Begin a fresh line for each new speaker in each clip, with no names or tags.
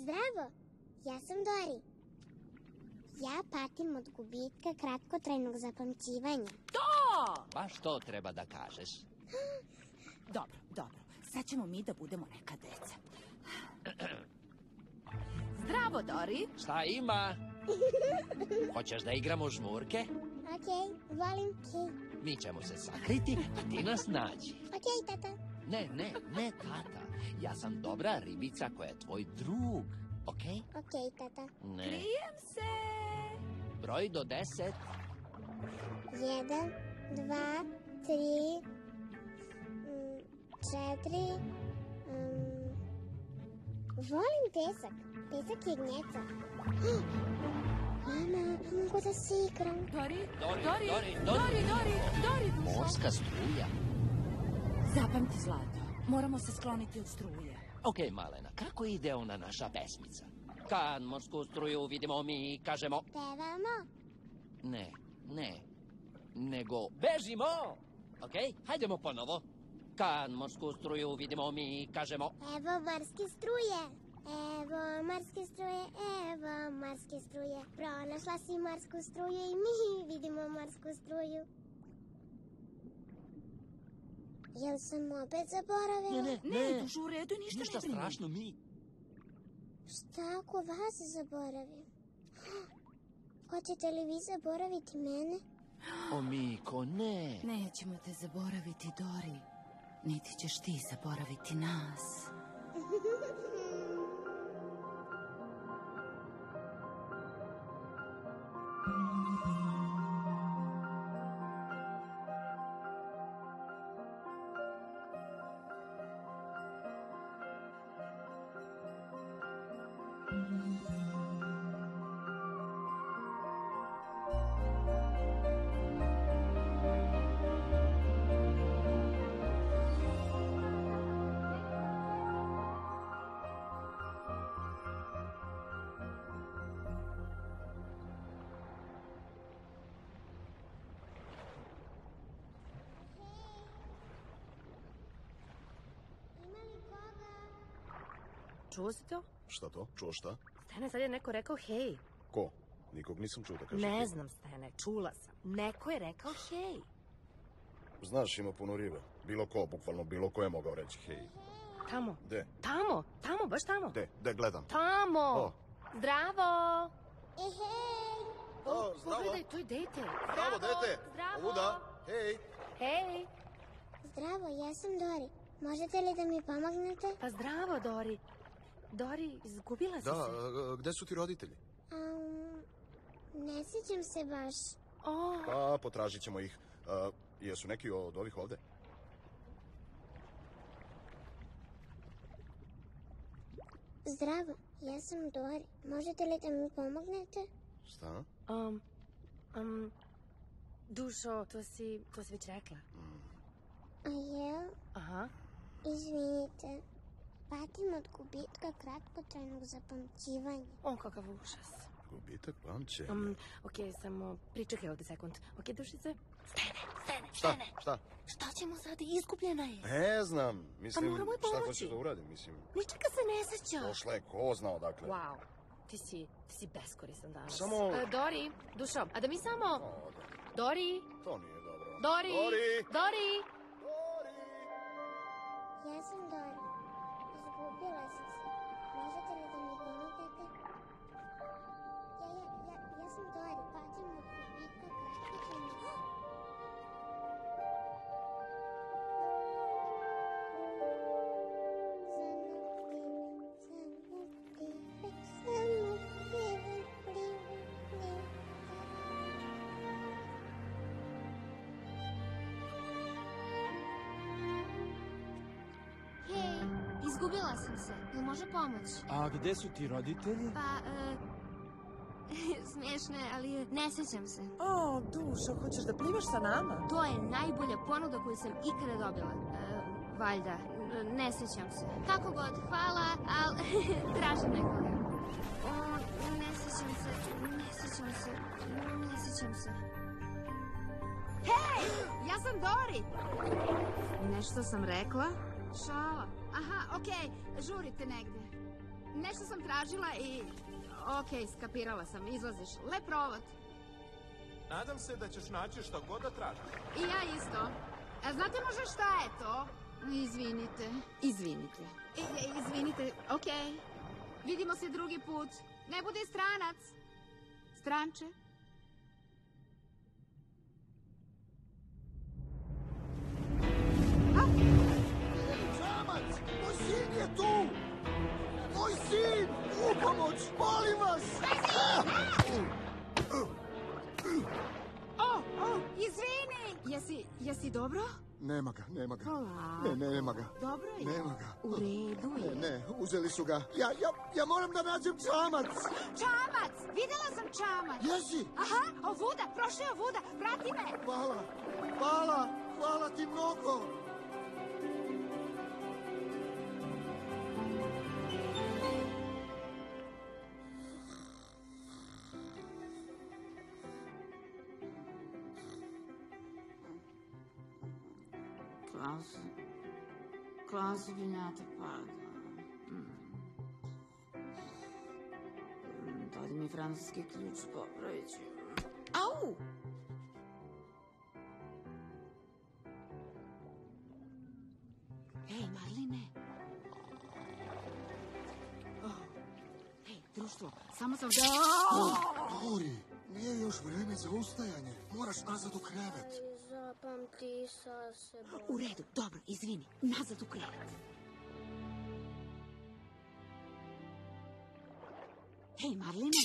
Zdravo, ja sam Dori. Ja patim od gubitka kratkotrajnog zapamćivanja.
To!
Baš to treba da kažeš.
Dobro, dobro. Sad ćemo mi da budemo neka deca. Zdravo, Dori.
Šta ima? Hoćeš da igramo žmurke?
Okej, volim kej.
Mi ćemo se sakriti, a ti nas nađi.
Okej, tata.
Ne, ne, ne, tata. Ja sam dobra ribica koja je tvoj drug. Okej?
Okej, tata.
Ne.
Krijem se.
Broj do deset.
Jedan, dva, tri, mm, četiri. mm, volim pesak. Pesak je gnjeca. Mama, mogu da se igram.
Dori,
Dori,
Dori,
Dori,
Dori,
Dori.
Dori.
Morska struja.
Zapamti, Zlato. Moramo se skloniti od struje.
Okej, Malena, kako ide ona naša pesmica? Kad morsku struju vidimo mi, kažemo...
Pevamo.
Ne, ne, nego bežimo! Okej, hajdemo ponovo. Kad morsku struju vidimo mi, kažemo...
Evo marske struje. Evo marske struje, evo marske struje. Pronašla si marsku struju i mi vidimo marsku struju. Jel sam opet zaboravila?
Ne, ne,
Ne, dušo, u redu, ništa,
ništa
ne brini.
strašno, mi...
Šta ako vas zaboravim? Hoćete li vi zaboraviti mene?
O, Miko, ne.
Nećemo te zaboraviti, Dori. Niti ćeš ti zaboraviti nas.
Čuo si to?
Šta to? Čuo šta?
Stene, sad je neko rekao hej.
Ko? Nikog nisam čuo da kaže
Ne
hej.
znam, Stene, čula sam. Neko je rekao hej.
Znaš, ima puno ribe. Bilo ko, bukvalno bilo ko je mogao reći hej.
Tamo.
De?
Tamo, tamo, baš tamo.
De? De gledam?
Tamo.
O.
Zdravo.
E, hej!
O, zdravo.
Pogledaj, to je dete.
Zdravo, dete!
Zdravo.
Ovuda! Hej!
Hej.
Zdravo, ja sam Dori. Možete li da mi pomognete?
Pa zdravo, Dori. Dori, izgubila si
Da,
se.
a, gde su ti roditelji?
Um, ne sjećam se baš.
O,
Pa, potražit ćemo ih. A, jesu neki od ovih ovde?
Zdravo, ja sam Dori. Možete li da mi pomognete?
Šta?
um, um, Dušo, to si, to si već rekla.
A jel?
Aha.
Izvinite. Patim od gubitka kratkotrajnog zapamćivanja.
O, kakav užas.
Gubitak pamćenja.
Um, ok, samo pričekaj ovde sekund. Ok, dušice? Stene, stene,
Šta?
stene.
Šta?
Šta ćemo sad? Izgubljena je.
Ne znam. Mislim,
Pa moramo
šta
pomoći.
hoćeš da uradim? Mislim,
Ničega se ne seća.
došla je ko zna odakle.
Wow. Ti si, ti si beskoristan danas.
Samo-
E, Dori, Dušo, a da mi samo...
O, da.
Dori,
To nije dobro.
Dori,
Dori!
Dori.
Dori!
Ja sam Dori. Izgubila sam se.
Izgubila sam se. Jel može pomoć?
A gde su ti roditelji?
Pa, e, smiješno je, ali ne sjećam se.
O, dušo, hoćeš da plivaš sa nama?
To je najbolja ponuda koju sam ikada dobila. E, valjda, ne sjećam se. Kako god, hvala, ali tražim nekoga. O, ne sjećam se, ne sjećam se, ne sjećam se. Hej, ja sam Dori. Nešto sam rekla? Šala. Aha, okej, žurite negde.
nešto sam tražila i... Okej, skapirala sam, izlaziš. Lep provod.
Nadam se da ćeš naći što god da tražiš.
I ja isto. A znate možda šta je to? Izvinite. Izvinite. I, i- izvinite, okej. Vidimo se drugi put. Ne bude stranac. Stranče.
Tu! Moj sin! U pomoć! Molim vas!
O, o, izvini! Jesi, jesi dobro?
Nema ga, nema ga.
Polako.
Ne, nema ga.
Dobro je.
Nema ga.
U redu
Ne,
je.
ne, uzeli su ga. Ja, ja, ja moram da nađem čamac!
Čamac! Videla sam čamac!
Jesi?
Aha, ovuda, prošao je ovuda, prati me!
Hvala, hvala, hvala ti mnogo!
Klaus vinjata pada. Mm. Mm, Dodi mi francuski ključ, popravit ću. Au! Ej, Marline. Oh. Ej, društvo, samo sam...
Dori, nije još vreme za ustajanje. Moraš nazad u krevet.
Zapamti sa sebom.
U redu, dobro, izvini. Nazad u krevet. Hej, Marline.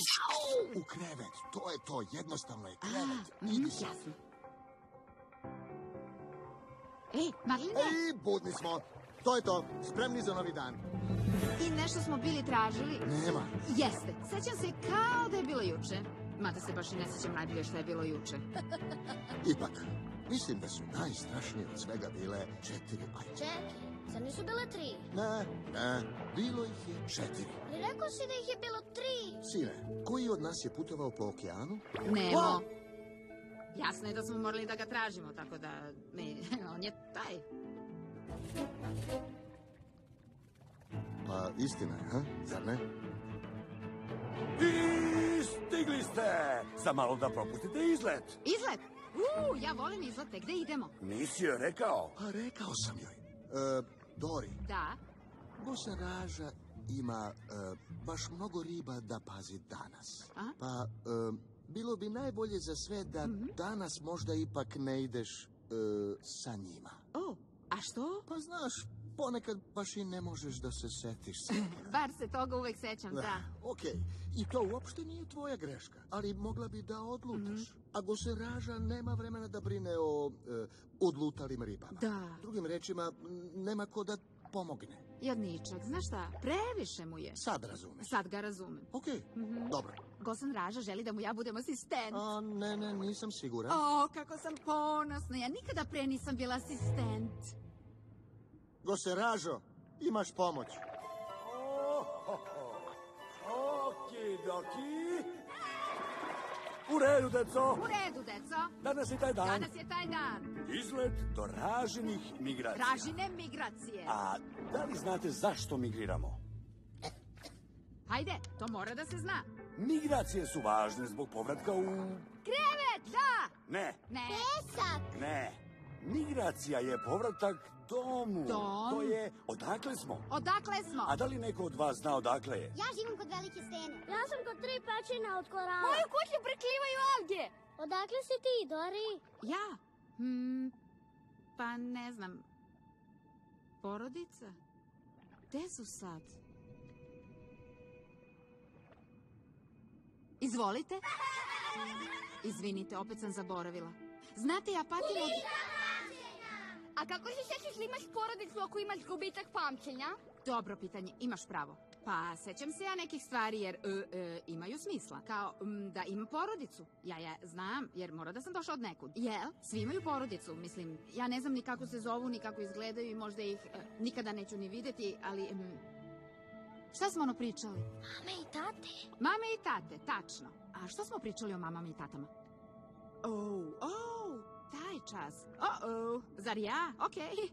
U krevet, to je to, jednostavno je
A,
krevet.
mhm,
Idi sad.
jasno. Ej, Marline.
Ej, budni smo. To je to, spremni za novi dan.
I nešto smo bili tražili.
Nema.
Jeste, sećam se kao da je bilo juče. Mada se baš i ne sjećam najbolje što je bilo juče.
Ipak, mislim da su najstrašnije od svega bile četiri bajke.
Čekaj, zar nisu bile tri?
Ne, ne, bilo ih je četiri.
Ali rekao si da ih je bilo tri.
Sine, koji od nas je putovao po okeanu?
Nemo. Jasno je da smo morali da ga tražimo, tako da mi, on je taj.
Pa istina je, ha? Zar ne?
I stigli ste! Za malo da propustite izlet.
Izlet! Uuu, ja volim izlete. Gde idemo?
Nisi joj rekao?
Pa rekao sam joj. E, Dori,
Da.
Bosaraža ima e, baš mnogo riba da pazi danas.
A?
Pa, e, bilo bi najbolje za sve da danas možda ipak ne ideš e, sa njima.
O, a što?
Pa znaš, ponekad baš i ne možeš da se setiš svega.
Bar se toga uvek sećam, da.
Okej, i to uopšte nije tvoja greška, ali mogla bi da odlutaš. A Goseraža nema vremena da brine o e, odlutalim ribama.
Da.
Drugim rečima, nema ko da pomogne.
Jadničak, znaš šta? Previše mu je.
Sad razumeš.
Sad ga razumem.
Okej, dobro.
Gosan Raža želi da mu ja budem asistent.
A, ne, ne, nisam siguran.
O, kako sam ponosna. Ja nikada pre nisam bila asistent.
Goseražo, imaš pomoć.
Okidoki. U redu, deco.
U redu, deco.
Danas je taj dan.
Danas je taj dan.
Izlet do raženih migracija.
Tražine migracije.
A da li znate zašto migriramo?
Hajde, to mora da se zna.
Migracije su važne zbog povratka u...
Krevet, da!
Ne,
Ne.
Pesak!
ne. Migracija je povratak domu.
Dom?
To je odakle smo.
Odakle smo?
A da li neko od vas zna odakle je?
Ja živim kod velike stene. Ja sam kod tri pećina od korala.
Moju kuću prekrivaju alge.
Odakle si ti, Dori?
Ja? Hmm, pa ne znam. Porodica? Gde su sad? Izvolite. Izvinite, opet sam zaboravila. Znate, ja patim od...
A kako se sećaš da imaš porodicu ako imaš gubitak pamćenja?
Dobro pitanje, imaš pravo. Pa, sećam se ja nekih stvari jer e, e, imaju smisla. Kao m, da imam porodicu. Ja ja znam, jer mora da sam došla od nekud. Jel? Svi imaju porodicu. Mislim, ja ne znam ni kako se zovu, ni kako izgledaju i možda ih e, nikada neću ni videti, ali... m, šta smo ono pričali?
Mame i tate.
Mame i tate, tačno. A što smo pričali o mamama i tatama? Oh, oh, taj čas. Oh, oh, zar ja? Okej.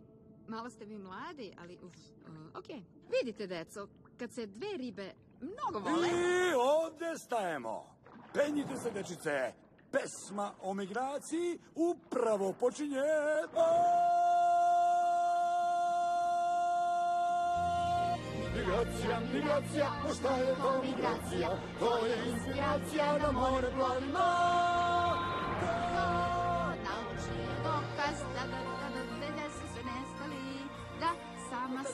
Malo ste vi mladi, ali uf, uh, okej. Vidite, deco, kad se dve ribe mnogo vole...
I ovdje stajemo. Penjite se, dečice. Pesma o migraciji upravo počinje.
Migracija, migracija, pa šta je to migracija? To je inspiracija na more planina.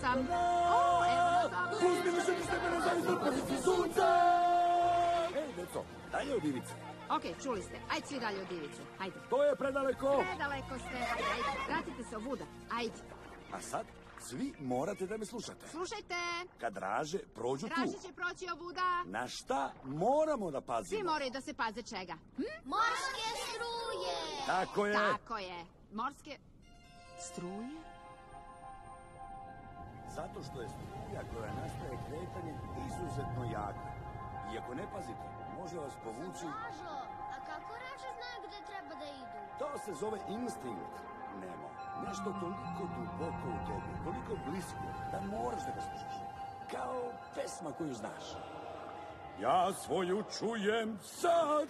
Sam. O, evo nas dobro.
Uzmi mi se stepena za izbor pozicije sunca. Ej, deco, dalje od ivice.
Ok, čuli ste. Ajde svi dalje od ivice. Ajde.
To je predaleko.
Predaleko ste. Ajde, ajde. Vratite se ovuda. Ajde.
A sad, svi morate da me slušate.
Slušajte.
Kad draže prođu tu,
Draže će proći ovuda.
na šta moramo da pazimo?
Svi moraju da se paze čega. Hm?
Morske struje!
Tako je.
Tako je. Morske struje?
Zato što je struja koja nastaje kretanjem izuzetno jaka. I ako ne pazite, može vas povući...
Ražo, a kako Ražo znaju gde treba da idu?
To se zove instinkt, Nemo. Nešto toliko duboko u tebi, toliko blisko, da moraš da ga slušaš. Kao pesma koju znaš. Ja svoju čujem sad.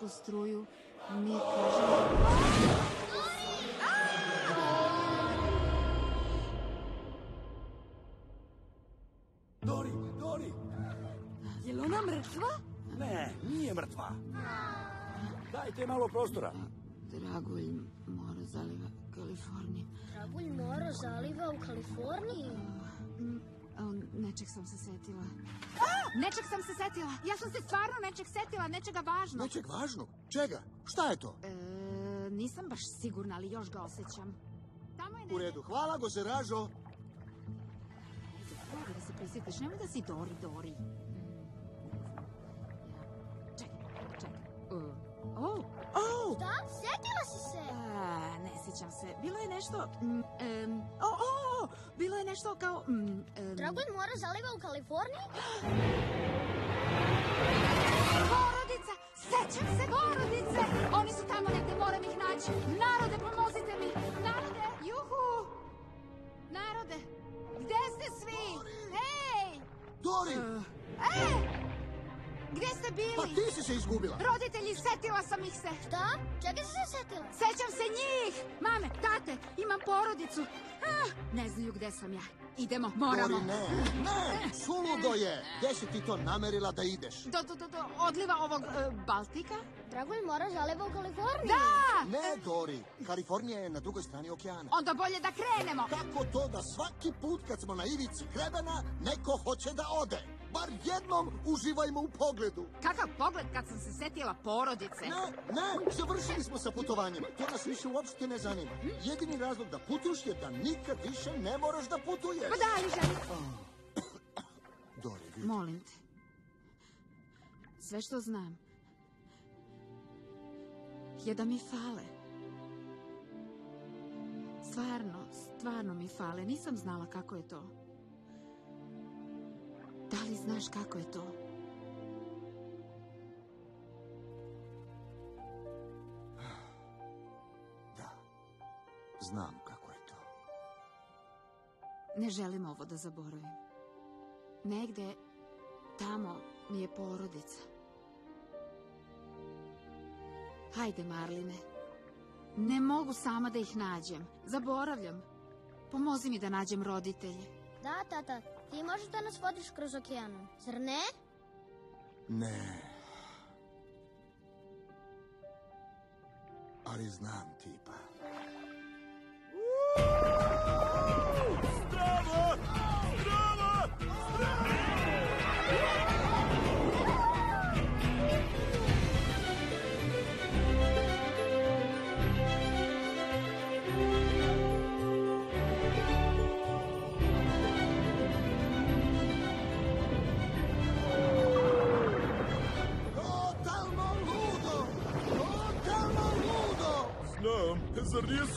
Morsku struju, mi kažemo...
Dori, Dori!
Je li ona mrtva?
Ne, nije mrtva. Dajte malo prostora.
Dragulj mora zaliva Kalifornije.
Dragulj mora zaliva u Kaliforniji?
Nečeg sam se setila. Nečeg sam se setila. Ja sam se stvarno nečeg setila, nečega važnog.
Nečeg važnog? Čega? Šta je to?
E, nisam baš sigurna, ali još ga osjećam. Tamo je
U redu, hvala gozeražo.
Mogu da se prisjetiš, nemoj da si Dori, Dori. Čekaj, čekaj. Uh, oh, oh!
Šta? Sjetila si se?
Sjećam se. Bilo je nešto... Mm, em, o, o, o, bilo je nešto kao... Mm, em,
Dragulj mora zaliva u Kaliforniji?
Porodica! Sećam se porodice! Oni su tamo negde, moram ih naći. Narode, pomozite mi! Narode! Juhu! Narode! Gde ste svi? Hej!
Dori!
E! Gdje ste bili?
Pa ti si se izgubila.
Roditelji, setila sam ih se.
Šta? Čega si se setila?
Sećam se njih! Mame, tate, imam porodicu. Ah, ne znaju gde sam ja. Idemo, moramo.
Dori, ne, ne, suludo je. Gde si ti to namerila da ideš?
Do, do, do, do odliva ovog e, Baltika?
Dragulj mora zaliva u Kaliforniji?
Da!
Ne, Dori, Kalifornija je na drugoj strani okeana.
Onda bolje da krenemo.
Kako to da svaki put kad smo na ivici krebena, neko hoće da ode? Bar jednom uživajmo u pogledu.
Kakav pogled kad sam se setila porodice.
Ne, ne, završili smo sa putovanjima. To nas više uopšte ne zanima. Jedini razlog da putuješ je da nikad više ne moraš da putuješ.
Pa da, ali želim...
Dori, vidi.
Molim te. Sve što znam je da mi fale. Stvarno, stvarno mi fale. Nisam znala kako je to. Da li znaš kako je to?
Da, znam kako je to.
Ne želim ovo da zaboravim. Negde tamo mi je porodica. Hajde, Marline. Ne mogu sama da ih nađem. Zaboravljam. Pomozi mi da nađem roditelje.
Да, тата, ти можеш да нас водиш кръз океана. Зърне?
Не. Ali znam tipa.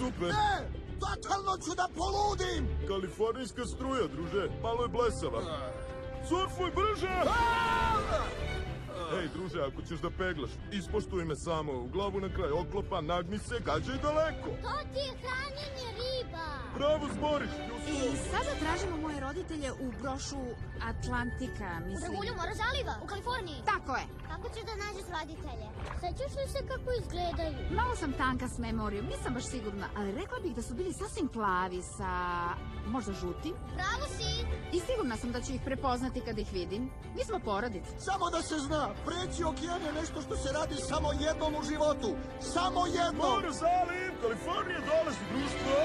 Super?
Ne! Totalno ću da poludim!
Kalifornijska struja, druže. Malo je blesava. Surfuj brže! Ej, druže, ako ćeš da peglaš, ispoštuj me samo. U glavu na kraj oklopa, nagni se, gađaj daleko.
To ti je hranjenje.
Bravo, zboriš!
I sada tražimo moje roditelje u brošu Atlantika,
U
mislim.
dragulju Mora zaliva, u Kaliforniji.
Tako je.
Kako ćeš da nađeš roditelje? Sećaš li se kako izgledaju?
Malo sam tanka s memorijom, nisam baš sigurna, ali rekla bih da su bili sasvim plavi sa možda žutim.
Pravo si.
I sigurna sam da ću ih prepoznati kad ih vidim. Mi smo porodica.
Samo da se zna, preći okean je nešto što se radi samo jednom u životu. Samo jednom!
Mora zaliv, Kalifornija dolazi, društvo!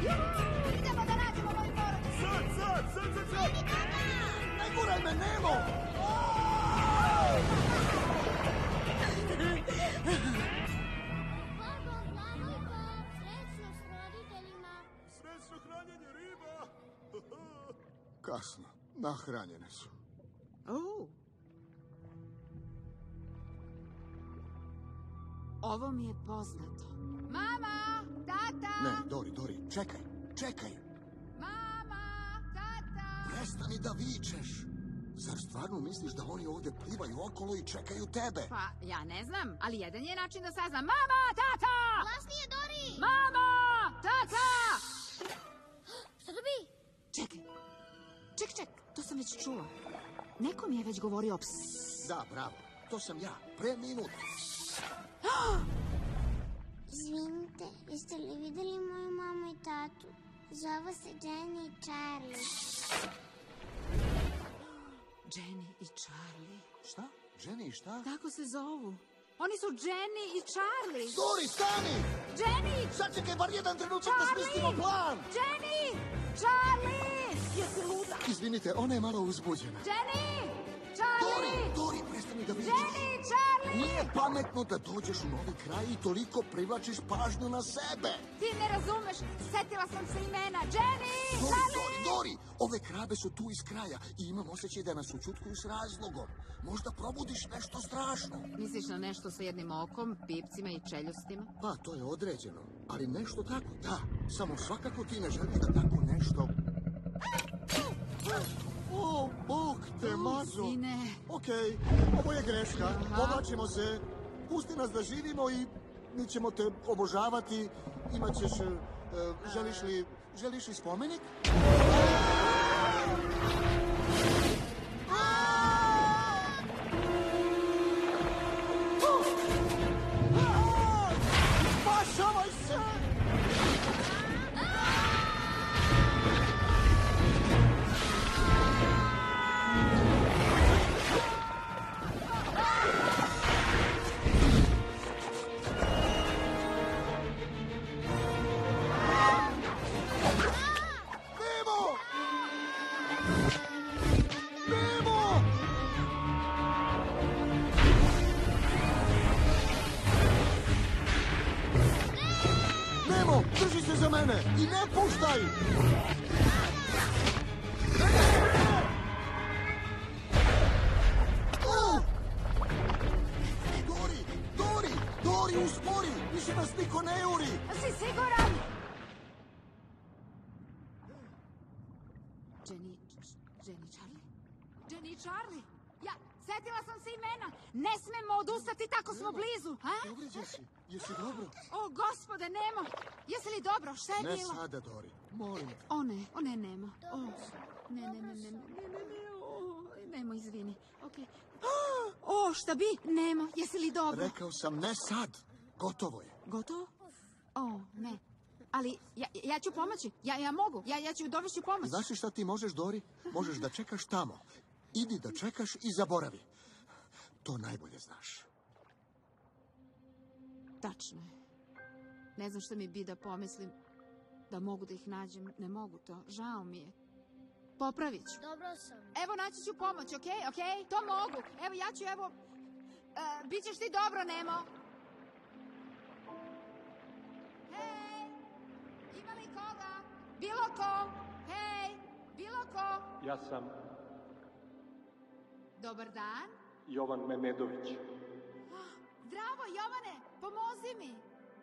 Idemo da nađemo moju porodicu.
Sad, sad, sad, sad, sad!
Ne guraj me, Nemo!
Srećno
hranjenje riba!
Kasno, nahranjene su.
O. Ovo mi je poznato. Mama! Tata!
Ne, Dori, Dori, čekaj, čekaj!
Mama! Tata!
Prestani da vičeš! Zar stvarno misliš da oni ovdje plivaju okolo i čekaju tebe?
Pa, ja ne znam, ali jedan je način da saznam. Mama! Tata!
Glasnije, Dori!
Mama! Tata!
Šta to bi?
Čekaj. Ček, ček, to sam već čula. Neko mi je već govorio ps.
Da, bravo, to sam ja, pre minut.
Izvinite, jeste li videli moju mamu i tatu? Zove se Jenny i Charlie.
Jenny i Charlie.
Šta? Jenny i šta?
Tako se zovu. Oni su Jenny i Charlie.
Dori, stani!
Jenny!
Sačekaj bar jedan trenutak da smislimo plan!
Jenny! Charlie! Jesi luda?
Izvinite, ona je malo uzbuđena.
Jenny!
Dori, prestani da vičeš.
Jenny! Charlie!
Nije pametno da dođeš u novi kraj i toliko privlačiš pažnju na sebe.
Ti ne razumeš. Setila sam se imena. Jenny!
Dori,
Charlie!
Dori, Dori, ove krabe su tu iz kraja i imam osjećaj da nas učutkuju s razlogom. Možda probudiš nešto strašno.
Misliš na nešto sa jednim okom, pipcima i čeljustima?
Pa, to je određeno. Ali nešto tako, da. Samo svakako ti ne želiš da tako nešto... O, Bog te mazo!
Sine.
Okej, ovo je greška. Povlačimo se. Pusti nas da živimo i mi ćemo te obožavati. Imaćeš... e, e, želiš li... Želiš li spomenik?
Jenny Charlie? Jenny Charlie? Ja, setila sam se imena. Ne smemo odustati, tako smo blizu. A?
Povrijeđen si, jesi dobro?
O, gospode, Nemo. Jesi li dobro? Šta je
Ne
bilo?
sada, Dori, molim te.
O ne, o ne, Nemo. O, ne, ne, ne, ne, ne, ne, ne, ne, o, Nemo, izvini. Okej. O, šta bi? Nemo, jesi li dobro?
Rekao sam ne sad, gotovo je.
Gotovo? O, ne. Ali ja, ja ću pomoći. Ja, ja mogu. Ja, ja ću dovesti pomoć.
Znaš li šta ti možeš, Dori? Možeš da čekaš tamo. Idi da čekaš i zaboravi. To najbolje znaš.
Tačno je. Ne znam šta mi bi da pomislim da mogu da ih nađem. Ne mogu to. Žao mi je. Popravit ću.
Dobro sam.
Evo, naći ću pomoć, okej? Okej? To mogu. Evo, ja ću, evo... E, Bićeš ti dobro, Nemo. Hej! Koga? Bilo ko? Hej! Bilo ko?
Ja sam
Dobar dan.
Jovan Memedović.
Zdravo, Jovane! Pomozi mi!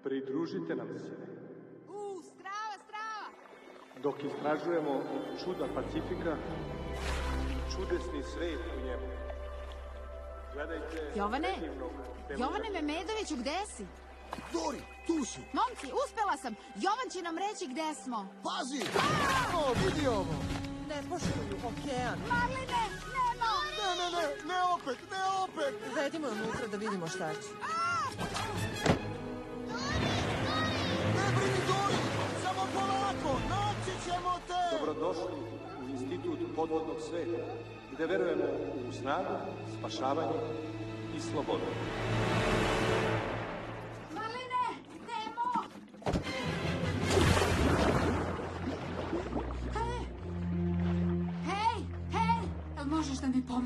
Pridružite nam se
U, strava, strava!
dok istražujemo čuda Pacifika čudesni svet u njemu. Gledajte
Jovane? Jovane Memedoviću, gde si?
Dori, tu si.
Momci, uspela sam! Jovan će nam reći gde smo.
Pazi!
O, vidi ovo. Ne poštuju okean.
Marline, Nemo!
Ne, ne, ne, ne opet, ne opet!
Uvedimo je unutra da vidimo šta će.
Ne brini, Dori! Samo polako, naći ćemo te!
Dobrodošli u institut podvodnog sveta, gde verujemo u snagu, spašavanje i slobodu.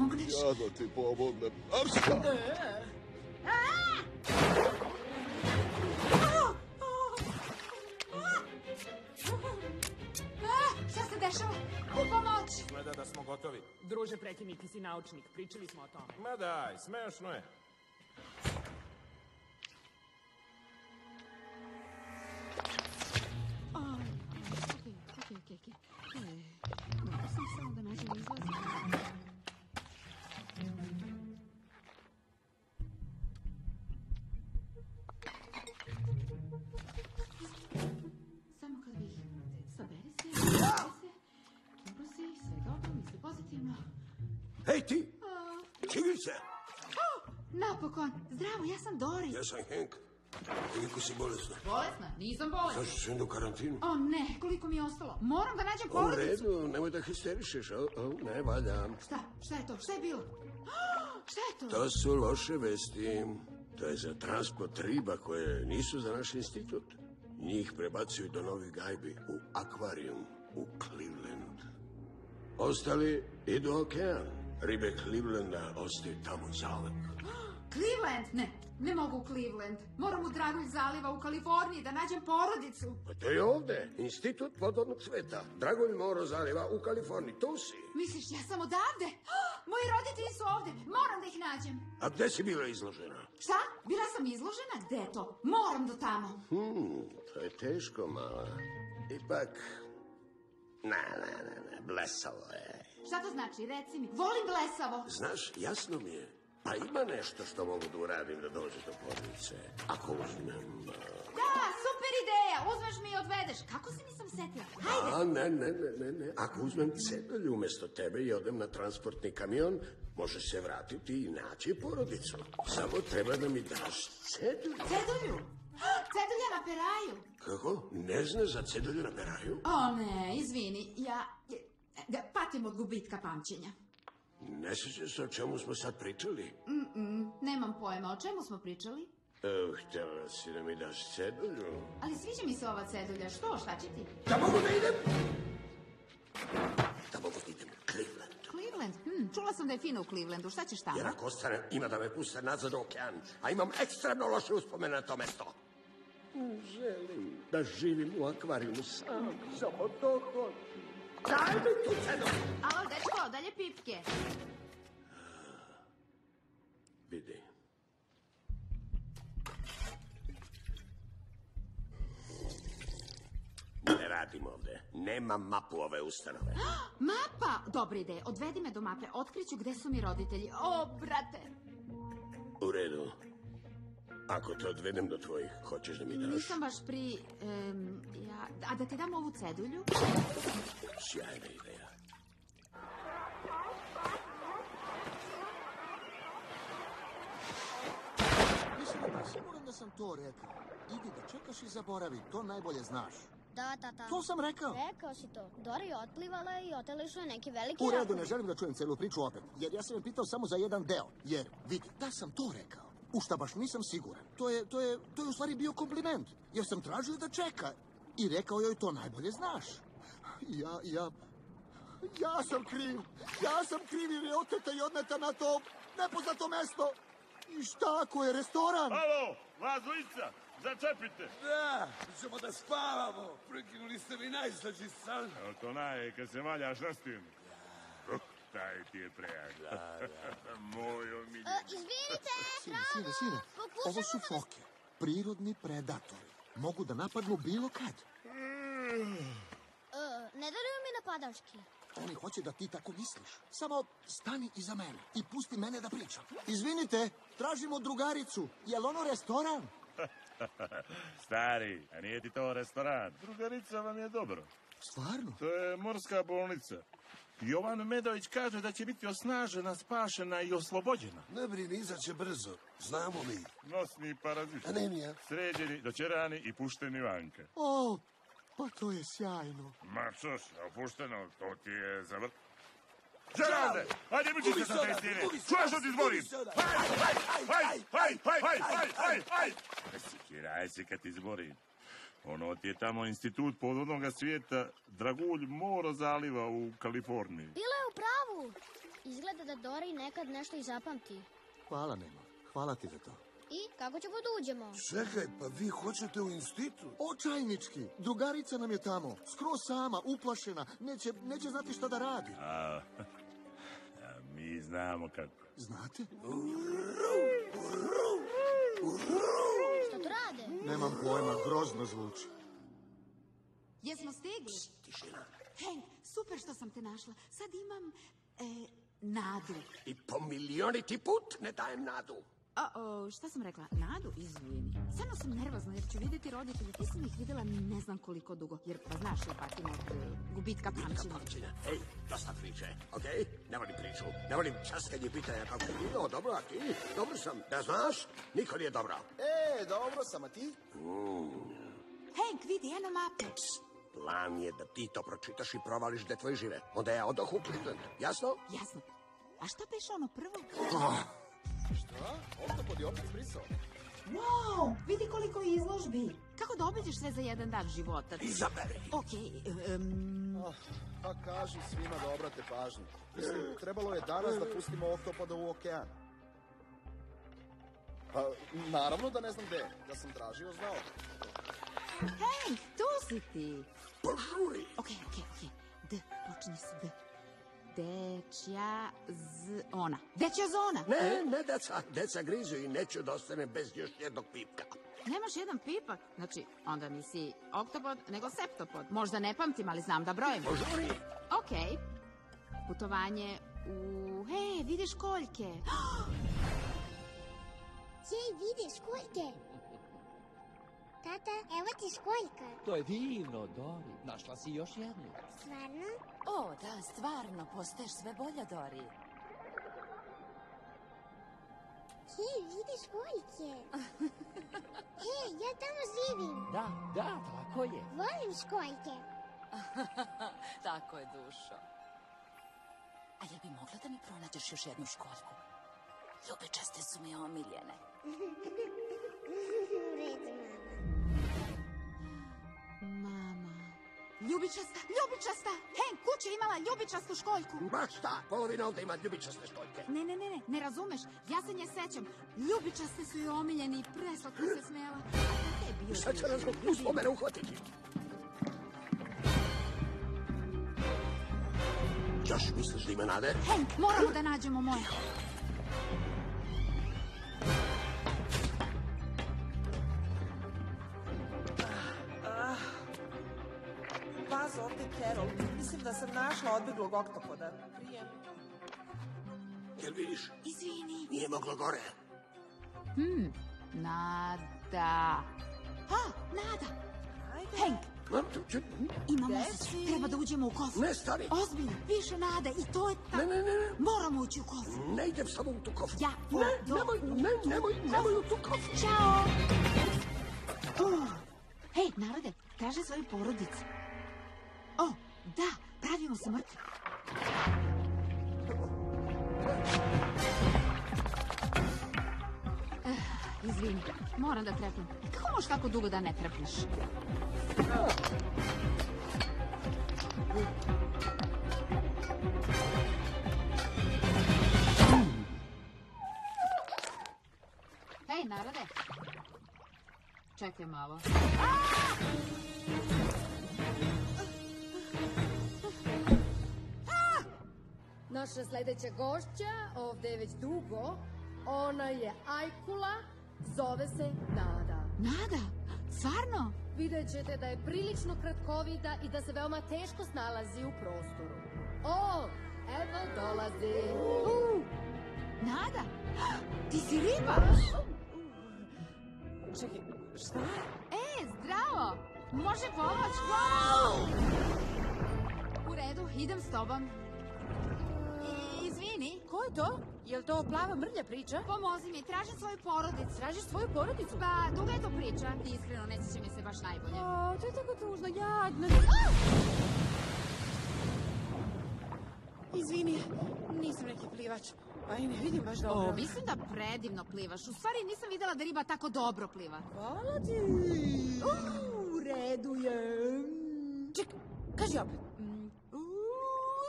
Pomogneš?
Ja da ti pomognem. Apska!
A, šta se dešava? U pomoć!
Gleda da smo gotovi.
Druže, prekini, ti si naučnik, pričali smo o tome.
Ma daj, smešno je.
Okej, okej, okej, okej. Ej, Dobro sam samo da nađem izlaz. Pozitivno.
Hej ti, čivice!
O, napokon! Zdravo, ja sam Doris.
Ja sam Henk. Koliko si bolesna?
Bolesna? Nisam bolesna.
Zašto si onda u karantinu?
O ne, koliko mi je ostalo? Moram da nađem
U
porodicu.
redu, nemoj da histerišeš, o, o, ne valja.
Šta? Šta je to? Šta je bilo? Šta je to?
To su loše vesti. To je za transport riba koje nisu za naš institut. Njih prebacuju do novih gajbi u akvarijum u Cleveland. Ostali idu okean. Ribe Clevelanda ostaju tamo zauvek.
Cleveland? Ne, ne mogu u Cleveland. Moram u Dragulj zaliva u Kaliforniji da nađem porodicu.
Pa to je ovde, institut vodornog sveta. Dragolj Moro zaliva u Kaliforniji, tu si.
Misliš, ja sam odavde? Moji roditelji su ovde. Moram da ih nađem.
A gde si bila izložena?
Šta? Bila sam izložena? Gde to? Moram do tamo.
Hmm, to je teško, mala. Ipak, ne, ne, ne, ne, blesavo je.
Šta to znači? Reci mi. Volim blesavo.
Znaš, jasno mi je. Pa ima nešto što mogu da uradim da dođe do porodice. Ako uzmem...
Da, super ideja. Uzmeš mi i odvedeš. Kako se nisam setila? Hajde.
A, ne, ne, ne, ne, ne. Ako uzmem cedulju umesto tebe i odem na transportni kamion, možeš se vratiti i naći porodicu. Samo treba da mi daš cedulju.
Cedulju. Cedulja na peraju.
Kako? Ne znaš za cedulju na peraju?
O ne, izvini. Ja... ja patim od gubitka pamćenja.
Ne sjećaš se o čemu smo sad pričali?
Mm-mm, nemam pojma. O čemu smo pričali?
E, htjela si da mi daš cedulju?
Ali sviđa mi se ova cedulja. Što? Šta će ti?
Da mogu da idem? Da mogu da idem?
Hm, čula sam da je fino u Clevelandu. Šta ćeš tamo?
Jer ako ostane, ima da me puste nazad u okean. A imam ekstremno loše uspomene na to mesto. Želim da živim u akvarijumu sam. Samo to hoću. Daj mi tu cedulju!
Alo, dečko, dalje pipke.
Vidi. Ne radim ovde. Nemam mapu ove ustanove.
Mapa! Dobra ideja. Odvedi me do mape. Otkriću gde su mi roditelji. O, brate!
U redu. Ako te odvedem do tvojih, hoćeš da mi daš?
Nisam baš pri... em, ja, a da ti dam ovu cedulju?
Sjajna ideja.
Siguran da sam to rekao. Idi da čekaš i zaboravi, to najbolje znaš.
Da, tata.
To sam rekao.
Rekao si to. Dora je otplivala i oteli su je neki veliki
U redu, ne želim da čujem celu priču opet, jer ja sam je pitao samo za jedan deo. Jer, vidi, da sam to rekao, u šta baš nisam siguran. To je, to je, to je u stvari bio kompliment, jer sam tražio da čeka. I rekao joj to najbolje znaš. Ja, ja, ja sam kriv. Ja sam kriv jer je oteta i odneta na to nepoznato mesto. I šta ako je restoran?
Alo, vas dvojica, začepite.
Da, ćemo da spavamo. Prekinuli ste mi najslađi san.
Evo to naj, kad se valjaš na. Uh, taj ti je prejak. Moj omiljen.
E, izvinite,
Sine, sine, sine, ovo su foke. prirodni predatori. Mogu da napadnu bilo kad.
E, ne daruju mi napadački.
Oni hoće da ti tako misliš. Samo stani iza mene i pusti mene da pričam. Izvinite, tražimo drugaricu. Jel ono restoran?
Stari, a nije ti to restoran? Drugarica vam je dobro.
Stvarno?
To je morska bolnica. Jovan Medović kaže da će biti osnažena, spašena i oslobođena.
Ne brini, izaće brzo. Znamo mi.
Nosni parazit.
Anemija.
Sređeni, dočerani i pušteni vanka.
O, pa to je sjajno.
Ma sus, opušteno, to ti je za vrt. Želade! Ajde, muči se sa te stine! Čuješ što ti zborim? Haj, haj, haj, haj, haj, haj, haj, haj! Sikiraj se kad ti zborim. Ono ti je tamo institut podvodnog svijeta Dragulj Moro zaliva u Kaliforniji.
Bila je u pravu. Izgleda da Dori nekad nešto i zapamti.
Hvala, Nemo. Hvala ti za to.
I kako ćemo da uđemo?
Čekaj, pa vi hoćete u institut?
Očajnički. Drugarica nam je tamo. Skroz sama, uplašena. Neće, neće znati šta da radi.
A, mi znamo kako.
Znate?
Šta to rade?
Nemam pojma, grozno zvuči.
Jesmo stigli?
Tišina.
Hank, super što sam te našla. Sad imam e, nadu.
I po milioniti put ne dajem nadu.
O, šta sam rekla? Nadu? Izvini. Samo sam nervozna jer ću vidjeti roditelje. Nisam ih vidjela ne znam koliko dugo. Jer, pa znaš, ja patim od e, gubitka pamćenja.
Pamćenja. Ej, dosta priče, okej? Ne volim priču. Ne volim časkanje pitanja kako je bilo. Dobro, a ti? Dobro sam. Da znaš, niko nije dobro.
E, dobro sam, a ti?
Hank, vidi, eno mape.
Plan je da ti to pročitaš i provališ gde tvoji žive. Onda ja odoh u Cleveland. Jasno?
Jasno. A šta piše ono prvo?
Šta? Oktopod je opet zbrisao.
Wow, vidi koliko je izložbi. Kako da obiđeš sve za jedan dan života?
Izaberi.
Okej, em,
Ah, pa kaži svima da obrate pažnju. Mislim, trebalo je danas da pustimo oktopoda u okean. Pa, naravno da ne znam gde. Da sam tražio, znao.
Hank, tu si ti.
Požuri.
Okej, okej, okej. D, počinje s D. Dečja z... ona. Dečja zona.
Ne, ne, deca. Deca grizu i neću da ostane bez još jednog pipka.
Nemaš jedan pipak? Znači, onda nisi oktopod, nego septopod. Možda ne pamtim, ali znam da brojim.
Požuri.
Okej. Putovanje u... He, vidiš koljke.
Jej, vidi, školjke. Tata, evo ti školjka.
To je divno, Dori. Našla si još jednu.
Stvarno?
O, da, stvarno, postaješ sve bolja, Dori.
Hej, vidi školjke. Hej, ja tamo živim.
Da, da, tako je.
Volim školjke.
Tako je, dušo. A jel bi mogla da mi pronađeš još jednu školjku? Ljubičaste su mi omiljene.
U redu,
Ljubičasta, ljubičasta! Hank, kuća je imala ljubičastu školjku.
Ma šta, polovina ovde ima ljubičaste školjke.
Ne, ne, ne, ne, ne razumeš. Ja se nje sećam. Ljubičaste su joj omiljeni i preslatko se smela. A tata je bio...
Šta će nas uz mene uhvatiti? Još misliš da ima nade?
Hank, moramo da nađemo moje.
Carol. Mislim da sam našla odbeglog oktopoda. Prijem.
Jel vidiš?
Izvini.
Nije moglo gore.
Hmm, nada. Ha, nada. Hank, imamo osjećaj. Treba da uđemo u kofu.
Ne, stari.
Ozbiljno, piše nada i to je ta...
Ne, ne, ne.
Moramo ući u kofu.
Ne idem samo u tu kofu.
Ja,
Ne, nemoj, ne, nemoj, nemoj u tu kofu.
Ćao! Uh. Hej, narode, traže svoju porodicu. O, da, pravimo se mrtvi. Eh, izvini, moram da trepnem. Kako možeš tako dugo da ne trepneš? Hej, narode. Čekaj malo.
Naša sledeća gošća ovde je već dugo. Ona je Ajkula, zove se Nada.
Nada, stvarno?
Vidjet ćete da je prilično kratkovida i da se veoma teško snalazi u prostoru. O, evo dolazi.
U, Nada, ti si riba?
Čekaj, šta?
E, zdravo! Može pomoć? Wow! U redu, idem s tobom. Izvini.
Ko je to? Je li to plava mrlja priča?
Pomozi mi, tražim svoju porodicu.
Tražiš svoju porodicu?
Pa, duga je to priča. Iskreno, ne sjeća mi se baš najbolje.
O, to je tako tužno, jadno. Izvini, nisam neki plivač. A i ne vidim baš dobro.
O, mislim da predivno plivaš. U stvari nisam vidjela da riba tako dobro pliva.
Hvala ti. U, u redu je. Ček, kaži opet. Mm, U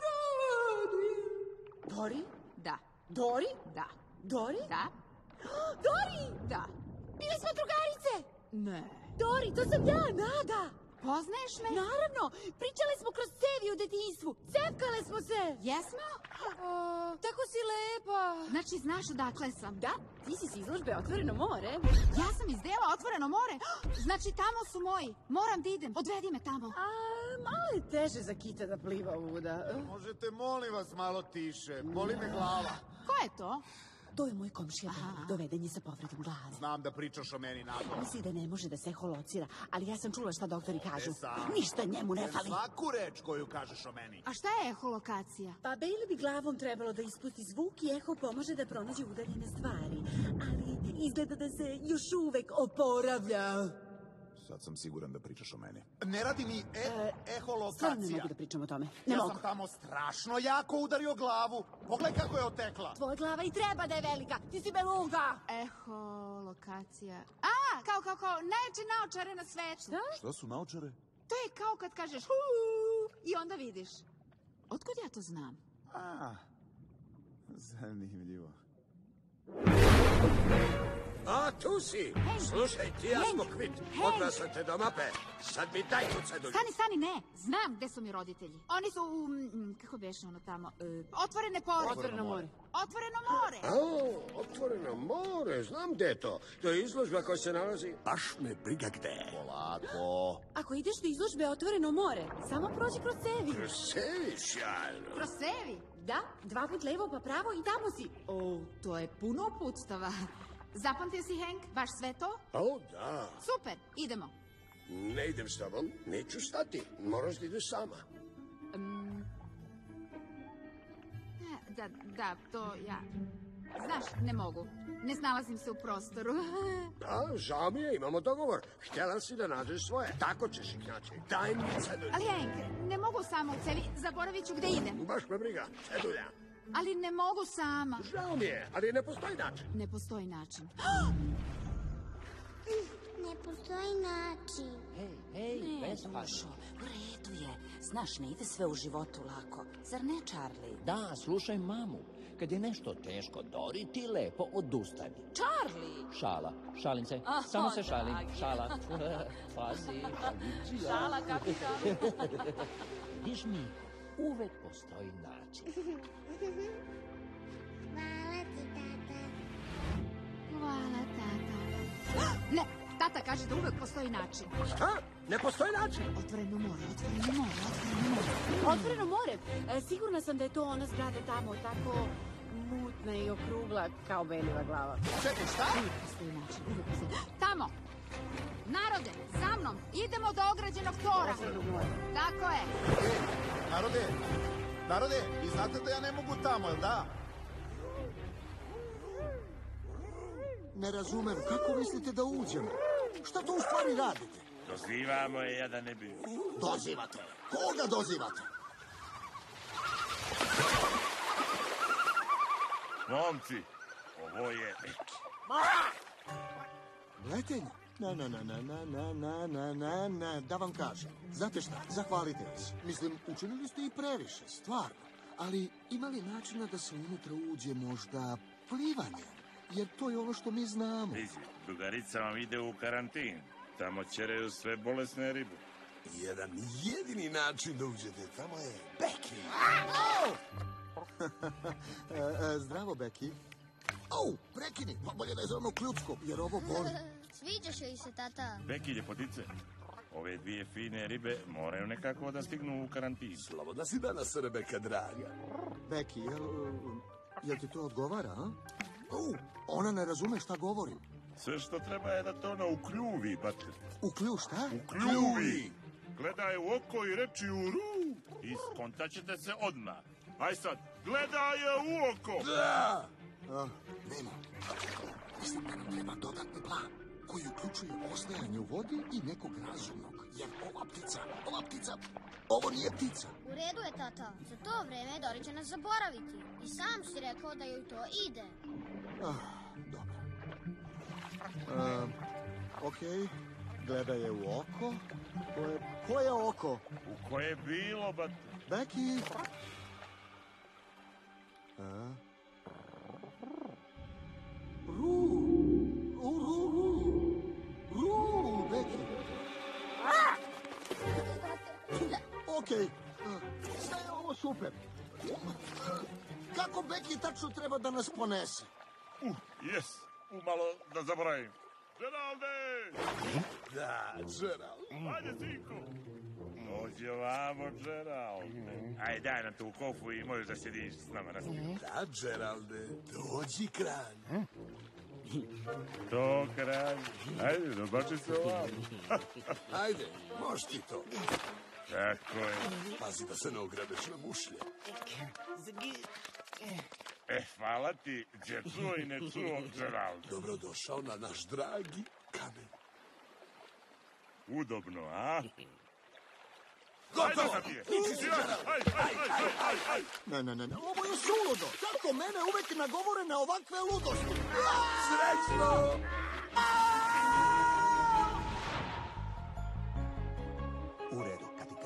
redu je. Dori?
Da.
Dori?
Da.
Dori?
Da.
Dori!
Da.
Bili smo drugarice!
Ne.
Dori, to sam ja, Nada!
Poznaješ me?
Naravno, pričale smo kroz cevi u detinjstvu. Cepkale smo se.
Jesmo?
O, tako si lepa.
Znači, znaš odakle sam?
Da, ti si s izložbe Otvoreno more.
Ja sam iz dela Otvoreno more. Znači, tamo su moji. Moram da idem. Odvedi me tamo.
A, malo je teže za kita da pliva ovuda.
Možete, molim vas, malo tiše. Boli me glava.
Ko je to?
To je moj komšija Beli, doveden je sa povredom glave.
Znam da pričaš o meni, Nado.
Misli da ne može da se holocira, ali ja sam čula šta doktori kažu.
E sam.
Ništa njemu ne
Jer
fali.
Svaku reč koju kažeš o meni.
A šta je eholokacija?
Pa Bailey bi glavom trebalo da ispusti zvuk i eho pomože da pronađe udaljene stvari. Ali izgleda da se još uvek oporavlja.
Sad sam siguran da pričaš o meni. Ne radi mi e,
Stvarno ne
eholokacija.
mogu da pričam o tome. Ne
Ja
mogu.
sam tamo strašno jako udario glavu. Pogledaj kako je otekla.
Tvoja glava i treba da je velika. Ti si beluga.
Eholokacija. A, kao, kao, kao, najjače naočare na svetu. Šta?
Šta su naočare?
To je kao kad kažeš huu i onda vidiš. Otkud ja to znam?
A, zanimljivo.
A, tu si! Slušaj, ti ja smo kvit. Sam te do mape. Sad mi daj tu cedulju.
Stani, stani, ne. Znam gde su mi roditelji. Oni su u, mm, kako beše ono tamo, e, otvorene pore.
Otvoreno more.
Otvoreno more.
A, otvoreno more, znam gde je to. To je izložba koja se nalazi, baš me briga gde.
Polako.
Ako ideš do izložbe Otvoreno more, samo prođi kroz cevi.
Kroz sevi, sjajno.
Kroz sevi.
Da, dva put levo pa pravo i tamo si.
O, to je puno putstava. Zapamtio si, Hank, baš sve to?
O, da.
Super, idemo.
Ne idem s tobom, neću stati. Moraš da ideš sama.
E, Da, da, to ja... Znaš, ne mogu. Ne snalazim se u prostoru.
A, žao mi je, imamo dogovor. Htjela si da nađeš svoje. Tako ćeš ih naći. Daj mi cedulju.
Ali, Hank, ne mogu sama u cevi. Zaboravit ću gde idem.
Baš me briga, cedulja.
Ali ne mogu sama.
Žao mi je, ali ne postoji način.
Ne postoji način.
Ne postoji način.
Hej, hej, bez
dušo, u redu je. Znaš, ne ide sve u životu lako. Zar ne, Charlie?
Da, slušaj mamu. Kad je nešto teško, Dori, ti lepo odustani.
Charlie!
Šala, šalim se. Samo se šalim,
dragi.
šala. Pazi, šalićija.
Šala, kapitan.
Viš mi, uvek postoji način.
Hvala ti, tata.
Hvala, tata. Ne, tata kaže da uvek postoji način.
Šta? Ne postoji način?
Otvoreno more, otvoreno more, otvoreno more.
Otvoreno more. E, sigurna sam da je to ona zgrada tamo, tako mutna i okrugla kao Beliva glava.
Čekaj, šta?
Uvek postoji način, uvek postoji. Tamo! Narode, za mnom! Idemo do ograđenog tora! Tako je!
Narode, narode, vi znate da ja ne mogu tamo, jel da?
Ne razumem, kako mislite da uđemo? Šta to u stvari radite?
Dozivamo je, ja da ne bi...
Dozivate. Koga dozivate?
Momci, ovo je.
Letenje? Na, na, na, na, na, na, na, na, na, na, da vam kažem. Znate šta, zahvalite se. Mislim, učinili ste i previše, stvarno. Ali ima li načina da se unutra uđe možda plivanjem? Jer to je ono što mi znamo.
Vizi, drugarica vam ide u karantin. Tamo ćeraju sve bolesne ribe.
Jedan jedini način da uđete tamo je Becky.
E, e, zdravo, Beki. Au, prekini, pa bolje da je za ono ključko, jer ovo boli.
Sviđaš joj se, tata?
Beki, ljepotice, ove dvije fine ribe moraju nekako da stignu u karantin.
Slobodna si danas, Rebeka draga.
Beki, jel, jel ti to odgovara, a? Au, ona ne razume šta govorim.
Sve što treba je da to ona ukljuvi, bater.
U klju šta?
Ukljuvi! Gledaj u oko i reči u ru i skontaćete se odmah. Aj sad, gledaj je u oko!
Da!
A, nema. Mislim da nam treba dodatni plan koji uključuje ostajanje u vodi i nekog razumnog. Jer ova ptica, ova ptica, ovo nije ptica.
U redu je, tata. Za to vreme Dori će nas zaboraviti. I sam si rekao da joj to ide.
Ah, dobro. A, okej, gleda je u oko. Koje, koje oko?
U koje je bilo, bater?
Beki! A? Ru! Okej, a, sve je ovo super. Kako Beki tačno treba da nas ponese?
Uh, jes, umalo da zaboravim. Geralde!
Da, Gerald.
Ajde, sinko! Dođi ovamo, Geralde. Ajde, daj nam tu kofu i možeš da sjediš s nama na sliku.
Da, Geralde, dođi kralj.
To, kralj. Ajde, dobači se ovamo.
Ajde, moš ti to.
Tako je.
Pazi da se ne ogrebeš na mušlje.
E, hvala ti, gdje čuo i ne čuo, Geralde.
Dobrodošao na naš dragi kamen.
Udobno, a?
Gotovo!
Ne, ne, ne, ne, ovo je suludo. Kako mene uvek nagovore na ovakve ludosti?
Srećno!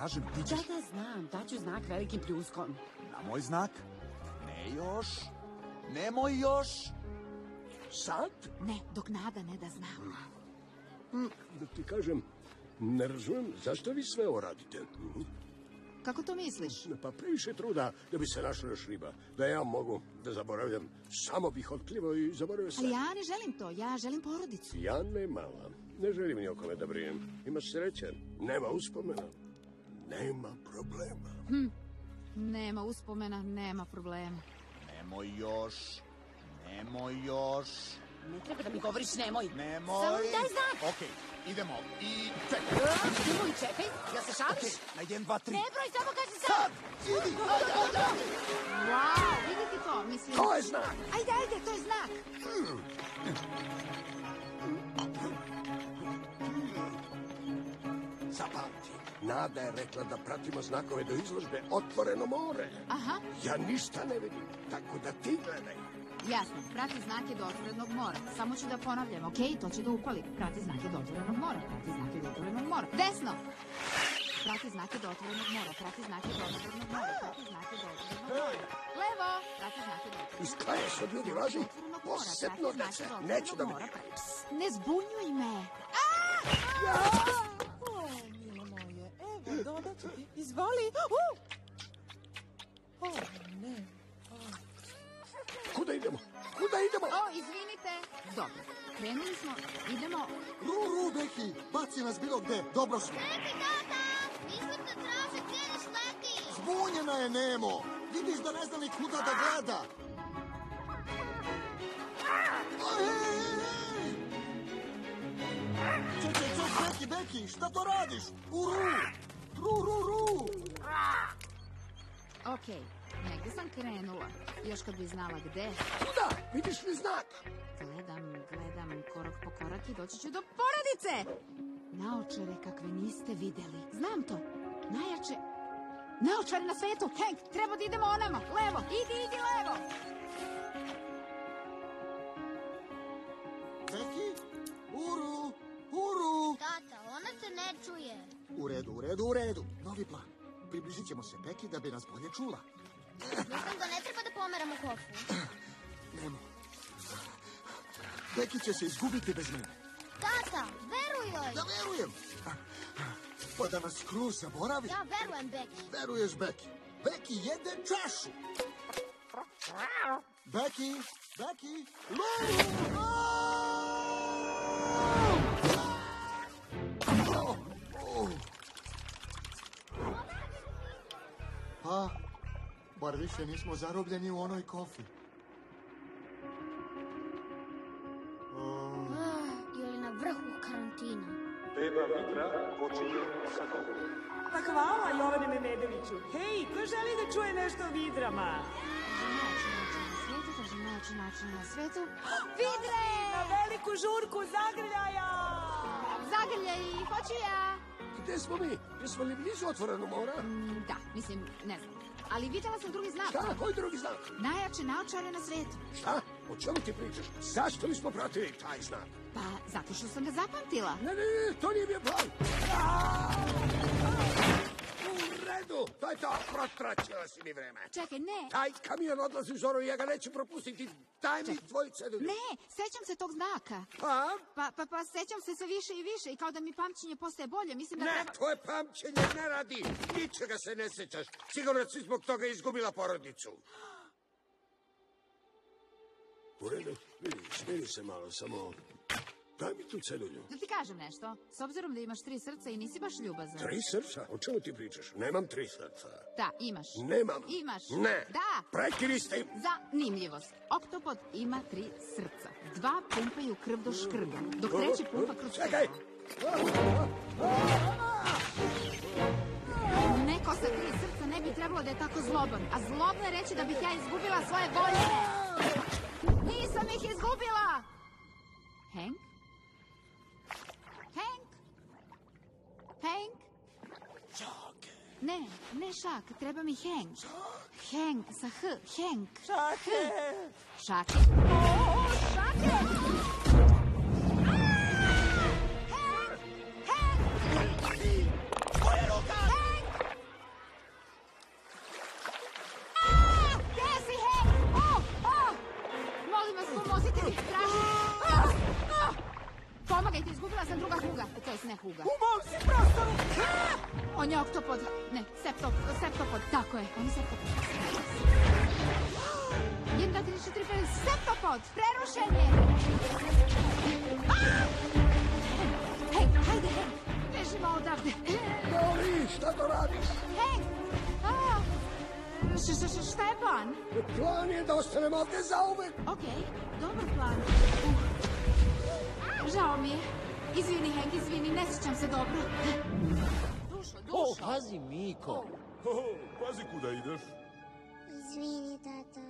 Kažem ti
Da,
ćeš
da, znam, daću znak velikim pljuskom.
na moj znak. Ne još. Nemoj još.
Sad?
Ne, dok nada ne da znam.
Da ti kažem, ne razumem zašto vi sve ovo radite.
Kako to misliš?
Pa previše truda da bi se našla još riba. Da ja mogu da zaboravljam. Samo bih otklivao i zaboravio sve.
Ali ja ne želim to, ja želim porodicu.
Ja ne mala. Ne želim ni o kome da brinem. Imaš sreće. Nema uspomena. Nema problema.
Hm. Nema uspomena, nema problema.
Nemoj još. Nemoj još.
Ne treba da mi govoriš nemoj.
Nemoj.
Samo mi daj znak.
Okej, idemo. I čekaj.
Nemoj, čekaj, ja se šališ?
Na jedan, dva, tri.
Ne broj, samo kaži sad.
Idi.
Wow, vidi ti to, mislim...
To je znak.
Ajde, ajde, to je znak.
Zapamti. Nada je rekla da pratimo znakove do izložbe Otvoreno more.
Aha,
Ja ništa ne vidim, tako da ti gledaj.
jasno, prati znake do otvorenog mora. Samo ću da ponavljam, okej, to će da upali. Prati znake do otvorenog mora, prati znake do otvorenog mora. Desno! Prati znake do otvorenog mora, prati znake do otvorenog mora, prati znake do otvorenog mora. Levo! Prati znake do otvorenog mora.
Iskaje se od ljudi, važi? Posebno
otvorenog
neću da.
Pst, Ne zbunjuj me!
Milo ti. Izvoli. U! O, ne.
Kuda idemo? Kuda idemo?
O, izvinite. Dobro, krenuli smo, idemo...
Ru, ru, Beki, baci nas bilo gde, dobro smo.
Čekaj, tata! Mislim da traže gdje nas leti.
Zbunjena je Nemo. Vidiš da ne zna ni kuda da gleda. Čekaj, čekaj, Beki, Beki, šta to radiš? U ru! Ru, ru, ru!
Okej, negde sam krenula. Još kad bi znala gde.
Kuda? Vidiš li znak?
Gledam, gledam, korak po korak i doći ću do porodice! Naočare kakve niste videli. Znam to. Najjače... Naočare na svetu! Hank, treba da idemo onamo! Levo! Idi, idi levo!
U redu, u redu, u redu. Novi plan. Približit ćemo se Beki da bi nas bolje čula.
Mislim da ne treba da pomeramo kofu.
Nemo. Beki će se izgubiti bez mene.
Tata, veruj joj.
Da verujem. Pa da nas skroz zaboravi.
Ja verujem, Beki.
Veruješ Beki. Beki jede čašu. Becky, Becky, Lulu! Pa, bar više nismo zarobljeni u onoj kofi.
Ili na vrhu karantina.
Beba Vidra počinje sa govorom.
Pa hvala Jovane Memedoviću. Hej, ko želi da čuje nešto o vidrama?
Najjači način na svetu.
Vidre! Na veliku žurku zagrljaja!
Zagrljaj, hoću ja.
Gde smo mi? Jesmo li blizu otvorenog mora?
Mm, Da, mislim, ne znam. Ali vidjela sam drugi znak.
Šta? Koji drugi znak?
Najjače naočare na svetu.
Šta? O čemu ti pričaš? Zašto nismo pratili taj znak?
Pa, zato što sam ga zapamtila.
Ne, ne, ne, to nije bio plan. U redu, to je to, protraćila si mi vreme.
Čekaj, ne.
Taj kamion odlazi u zoru i ja ga neću propustiti. Daj mi tvoju cedulju.
Ne, sećam se tog znaka.
Pa?
Pa, pa, pa sećam se sve više i više i kao da mi pamćenje postaje bolje. Mislim da
Ne,
treba...
tvoje pamćenje ne radi. Ničega se ne sećaš. Sigurno si zbog toga izgubila porodicu. U redu, vidi, smiri se malo, samo... Daj mi tu cedulju.
Da ti kažem nešto. S obzirom da imaš tri srca i nisi baš ljubazan.
Tri srca? O čemu ti pričaš? Nemam tri srca.
Da, imaš.
Nemam.
Imaš.
Ne.
Da.
Prekini s tim.
Zanimljivost. Oktopod ima tri srca. Dva pumpaju krv do škrga, dok treći pumpa kroz
Čekaj.
Neko sa tri srca ne bi trebalo da je tako zloban. A zlobno je reći da bih ja izgubila svoje voljene. Nisam ih izgubila! Hank? Hank? Ne, ne Šak, treba mi Hank. Hank, sa H, Hank.
Šake!
Šake. O, Šake! Jest ne huga.
U mom si prostoru!
On je oktopod. Ne, septop, septopod. Tako je, on je septopod. Jedan, dva, tri, četiri, pet, septopod! Prerušen je! Hej, hajde, Hank! Bežimo odavde!
Doli, šta to radiš?
Š, šta je plan?
Plan je da ostanemo ovde zauvek.
Okej, dobar plan. Žao mi je. Izvini, Hank, izvini, ne sjećam se dobro. Dušo,
O,
dušo!
pazi, Miko.
Ho, pazi kuda ideš.
Izvini, tata.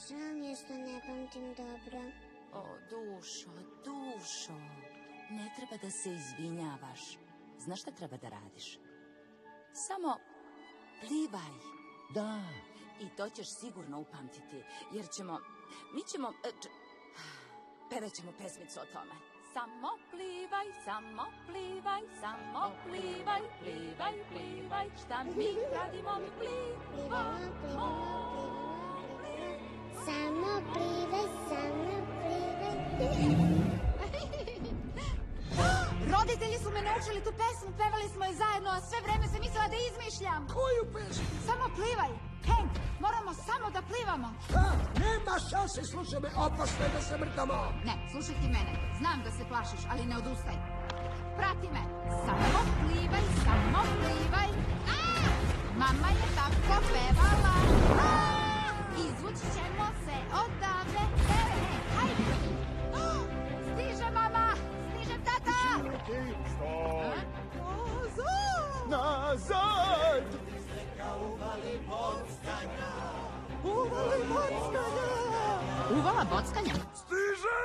Žao mi je što ne pamtim dobro.
O, dušo, dušo. Ne treba da se izvinjavaš. Znaš šta treba da radiš? Samo plivaj.
Da.
I to ćeš sigurno upamtiti, jer ćemo, mi ćemo, e, č- pevat ćemo pesmicu o tome. Samo plivaj, samo plivaj, samo plivaj, plivaj, plivaj, šta mi radimo, mi plivamo.
Samo plivaj, samo plivaj.
Roditelji su me naučili tu pesmu, pevali smo je zajedno, a sve vreme sam mislila da izmišljam.
Koju pesmu?
Samo plivaj. Hank, moramo samo da plivamo.
Šta? Nema šanse, slušaj me, opasno je da se mrtamo.
Ne, slušaj ti mene. Znam da se plašiš, ali ne odustaj. Prati me. Samo plivaj, samo plivaj. A! Mama je tako pevala. A! Izvući ćemo se odavde. Evo, Hank, hajde. A! Stiže mama, stiže tata.
Stoj.
Nazad!
Nazad!
Uvali mockanja!
Uvala bockanja.
Stiže!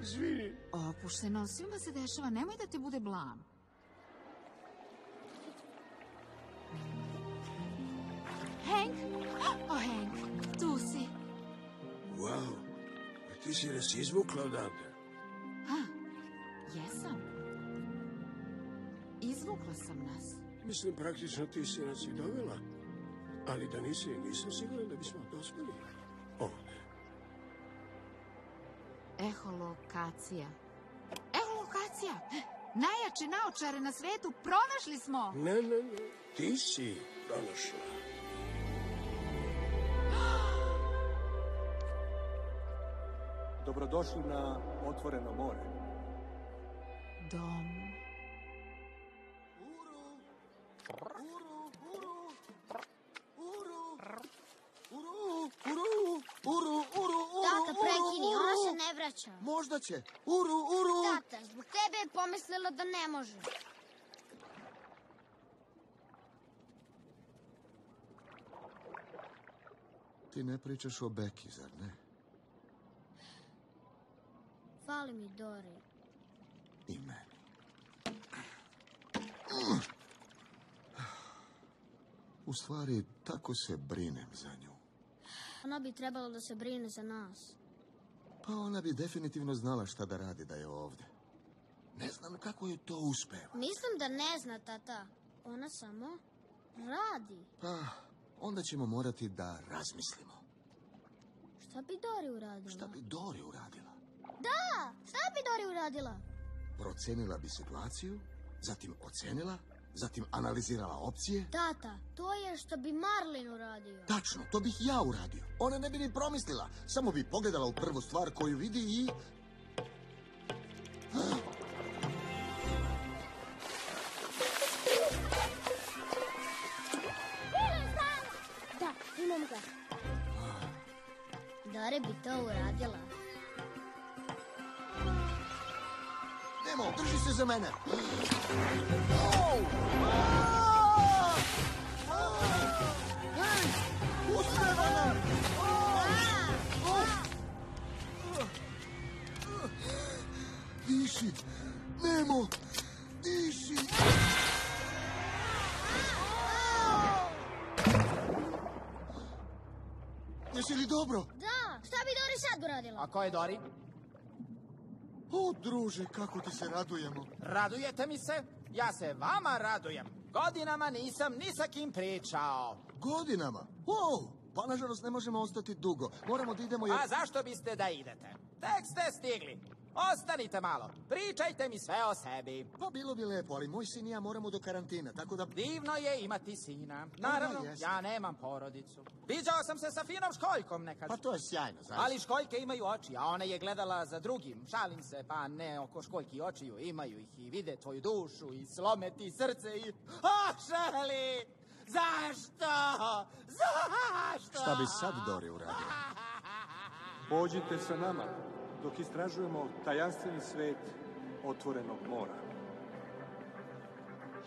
Izvini.
Opušteno, svima se dešava, nemoj da te bude blam. Hank? O, Hank, tu si.
Wow, ti si nas izvukla odavde.
A, jesam. Izvukla sam nas.
Mislim, praktično ti si nas i dovela. Ali da nisi, nisam siguran da bismo dospeli. Ovde.
Eholokacija. Lucija, najjače naočare na svetu, pronašli smo!
Ne, ne, ne. Ti si pronašla.
Dobrodošli na otvoreno more.
Dom.
Uru, uru, uru, uru,
Tata,
uru,
prekini,
uru.
ona se ne vraća.
Možda će. Uru, uru.
Tata, zbog tebe je pomislila da ne može.
Ti ne pričaš o Beki, zar ne?
Fali mi Dori.
I meni. U stvari, tako se brinem za nju.
Ona bi trebala da se brine za nas.
Pa ona bi definitivno znala šta da radi da je ovde. Ne znam kako je to uspeva.
Mislim da ne zna, tata. Ona samo radi.
Pa, onda ćemo morati da razmislimo.
Šta bi Dori uradila?
Šta bi Dori uradila?
Da! Šta bi Dori uradila?
Procenila bi situaciju, zatim ocenila, zatim analizirala opcije.
Tata, to je što bi Marlin uradio.
Tačno, to bih ja uradio. Ona ne bi ni promislila. Samo bi pogledala u prvu stvar koju vidi i...
Da, imam ga. Dori bi to uradila.
Se za mene. Hej, uspeva nam! Diši, Nemo, diši! Jesi li dobro?
Da, šta bi Dori sad uradila?
A ko je Dori?
O, druže, kako ti se radujemo.
Radujete mi se? Ja se vama radujem. Godinama nisam ni sa kim pričao.
Godinama? O, pa nažalost ne možemo ostati dugo. Moramo da idemo jer...
A zašto biste da idete? Tek ste stigli. Ostanite malo. Pričajte mi sve o sebi.
Pa bilo bi lepo, ali moj sin i ja moramo do karantina, tako da...
Divno je imati sina. Naravno,
Aha, jeste.
ja nemam porodicu. Viđao sam se sa finom školjkom nekad.
Pa to je sjajno, zaista.
Ali školjke imaju oči, a ona je gledala za drugim. Šalim se, pa ne oko školjki očiju. Imaju ih i vide tvoju dušu i slome ti srce i... A, Šeli! Zašto? Zašto?
Šta bi sad Dori uradio?
Pođite sa nama dok istražujemo tajanstveni svet otvorenog mora.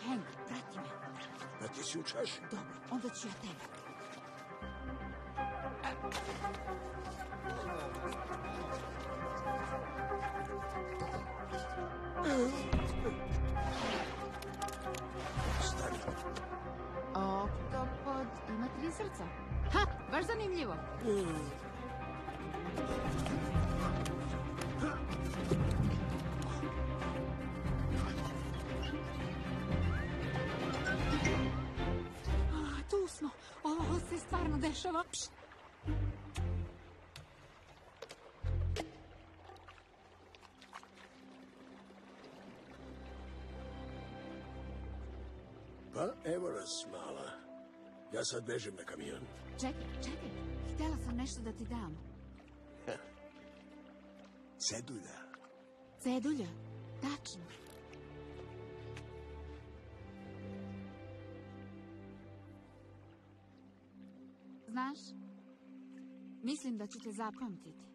Hank, prati me.
A ti si u čaši?
Dobro, onda ću ja tebe.
Stani.
Oktopod ima tri srca. Ha, baš zanimljivo. A, tu smo. Ovo se stvarno dešava. Pšt.
Pa evo nas, mala. Ja sad bežim na kamion.
Čekaj, čekaj. Htjela sam nešto da ti dam.
Cedulja.
Cedulja. Tačno. Znaš, mislim da ću te zapamtiti.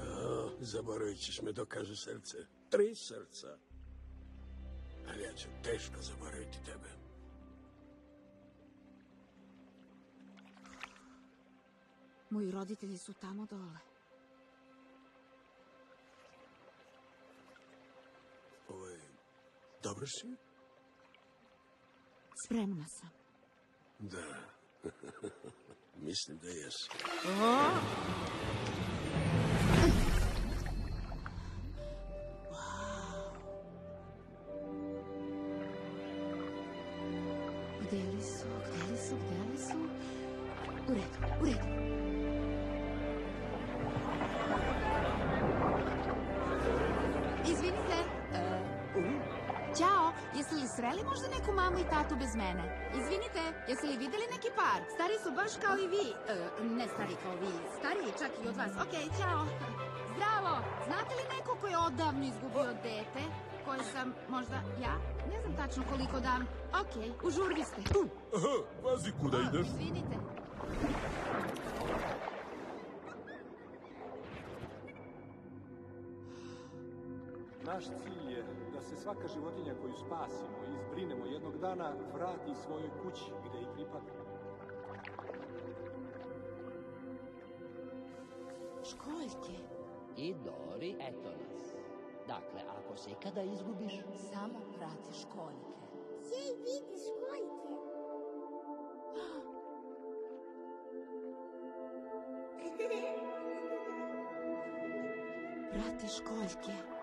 A, zaboravit ćeš me dok kaže srce. Tri srca. Ali ja ću teško zaboraviti tebe.
Moji roditelji su tamo dole.
Ovo je... Dobro si?
Spremna sam.
Da. Mislim da jesi.
Tatu bez mene? Izvinite, jeste li videli neki par? Stari su baš kao i vi. E, ne stari kao vi, stariji čak i od vas. Okej, ćao. Zdravo, znate li neko koji je odavno izgubio dete? Koje sam možda ja? Ne znam tačno koliko dam. Okej, u žurbi ste.
Aha, pazi kuda ideš.
Izvinite.
Naš cilj je da se svaka životinja koju spasimo i zbrinemo jednog dana vrati svojoj kući gde i pripada.
Školjke.
I Dori, eto nas. Dakle, ako se ikada izgubiš,
Samo prati školjke.
Jej, vidi školjke.
Prati školjke.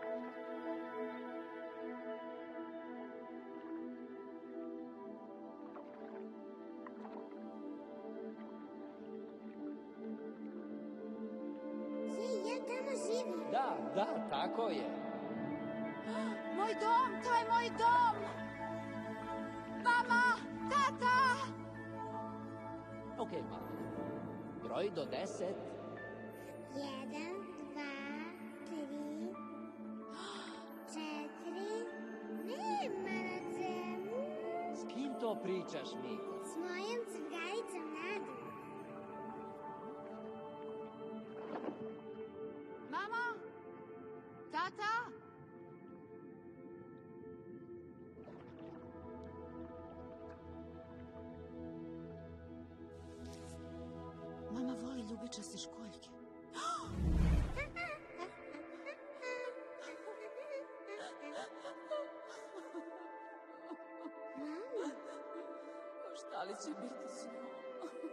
Šta li će biti s njom?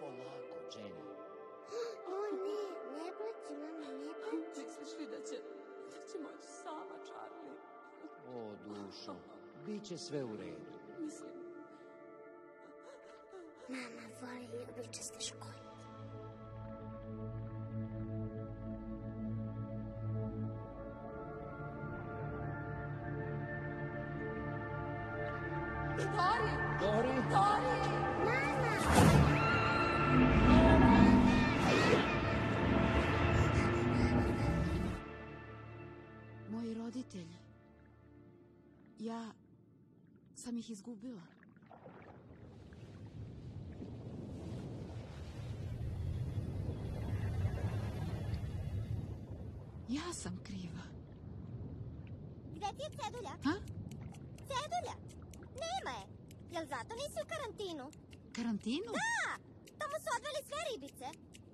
Polako, Jenny.
O ne, ne plaći, mama, ne plaći.
Misliš li da će, da će moći sama, Charlie?
O, dušo, bit će sve u redu.
Mislim,
Mama voli ljubičaste školjke.
Ih izgubila. Ja sam kriva.
Gde ti je cedulja?
Ha?
Cedulja? Nema je. Jel zato nisi u karantinu?
Karantinu?
Da! Tamo su odveli sve ribice.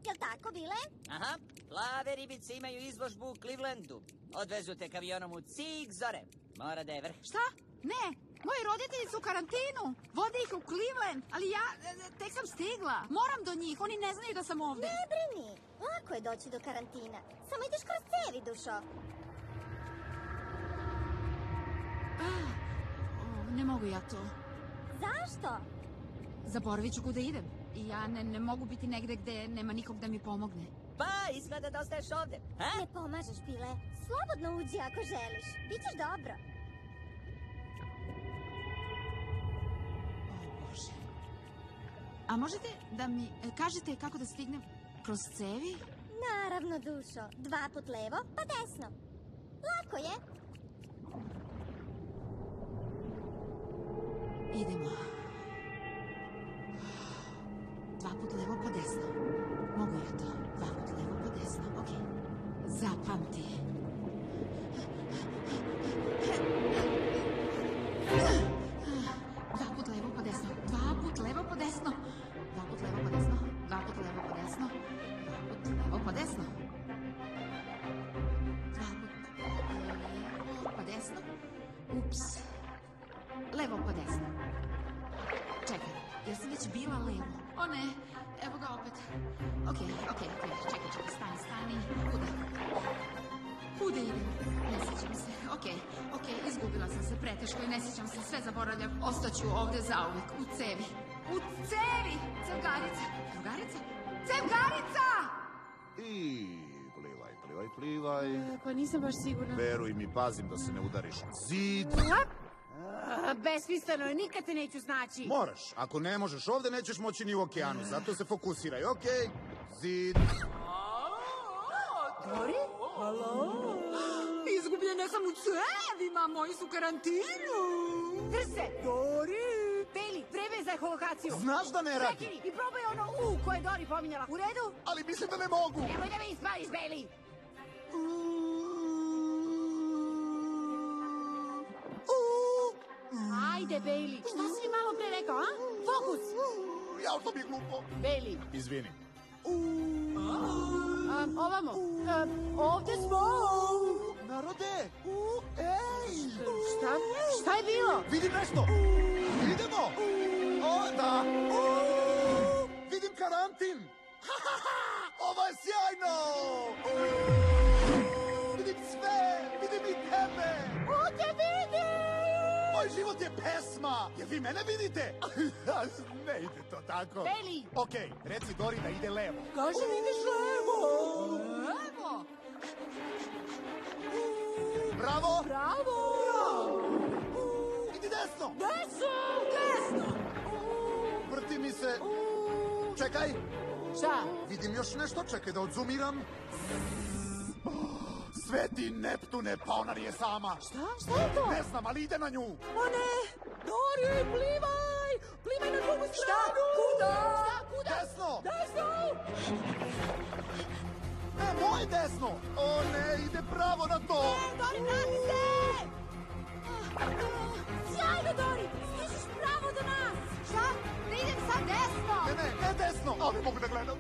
Jel tako, Bile?
Aha, plave ribice imaju izložbu u Clevelandu. Odvezu te kavionom u cig zore. Mora da je vrh.
Šta? Ne, moji roditelji su u karantinu. Vode ih u Cleveland, ali ja e, tek sam stigla. Moram do njih, oni ne znaju da sam ovde.
Ne brini. Lako je doći do karantina. Samo ideš kroz cevi, dušo.
O, ne mogu ja to.
Zašto?
Zaboravit ću kuda idem. I ja ne, ne mogu biti negde gde nema nikog da mi pomogne.
Pa, izgleda da ostaješ ovde. Ha?
Ne pomažeš, Bile. Slobodno uđi ako želiš. Bićeš dobro.
A možete da mi e, kažete kako da stignem kroz cevi?
Naravno, dušo. Dva put levo, pa desno. Lako je.
Idemo. Dva put levo pa desno. Mogu ja to. Dva put levo pa desno. Ok. Zapamti. Ne, evo ga opet. Ok, ok, ok, čekaj, čekaj, stani, stani. Kuda? Kuda idem? Ne sjećam se. Ok, ok, izgubila sam se preteško i ne sjećam se, sve zaboravljam. Ostaću ovde zauvek, u cevi. U cevi! Cevgarica! Cevgarica? Cevgarica!
I plivaj, plivaj, plivaj.
Pa nisam baš sigurna.
Veruj mi, pazim da se ne udariš. Zid!
A,
besmisleno je, nikad te neću znaći.
Moraš. Ako ne možeš ovde, nećeš moći ni u okeanu. Zato se fokusiraj, okej? Zid.
Dori? Halo? Izgubljena sam u cevima, moji su karantinu. Drse! Dori! Beli, za eholokaciju.
Znaš da ne radi.
Prekini i probaj ono U koje je Dori pominjala. U redu?
Ali mislim da ne mogu.
Nemoj da me ispališ, Beli. Ajde, Beli. Šta si mi malo pre rekao, a? Fokus!
Ja, što mi je glupo.
Beli.
Izvini.
Um, ovamo. Um, ovde smo.
Narode! Ej!
Šta? Šta je bilo?
Vidim nešto! Idemo! O, da! Vidim karantin! Ovo je sjajno! Vidim sve! Vidim i tebe!
O, te vidim!
Moj život je pesma! Jer vi mene vidite? ne ide to tako.
Beli!
Okej, reci Dori da ide levo.
Kažem, ideš levo! Levo!
Bravo!
Bravo!
Idi desno!
Desno! Desno!
Vrti mi se. Čekaj.
Šta?
Vidim još nešto, čekaj da odzumiram. Sveti Neptune, pa ona nije sama.
Šta? Šta je to?
Ne znam, ali ide na nju.
O ne! Dori, plivaj! Plivaj na drugu stranu! Šta? Kuda? Šta? Kuda?
Desno!
Desno!
Ne, moje desno! O ne, ide pravo na to!
Dori, vrati se! Sjajno, Dori! Stižeš pravo do nas! Šta? Da idem sad desno!
Ne, ne, ne desno! Ali ne mogu da gledam.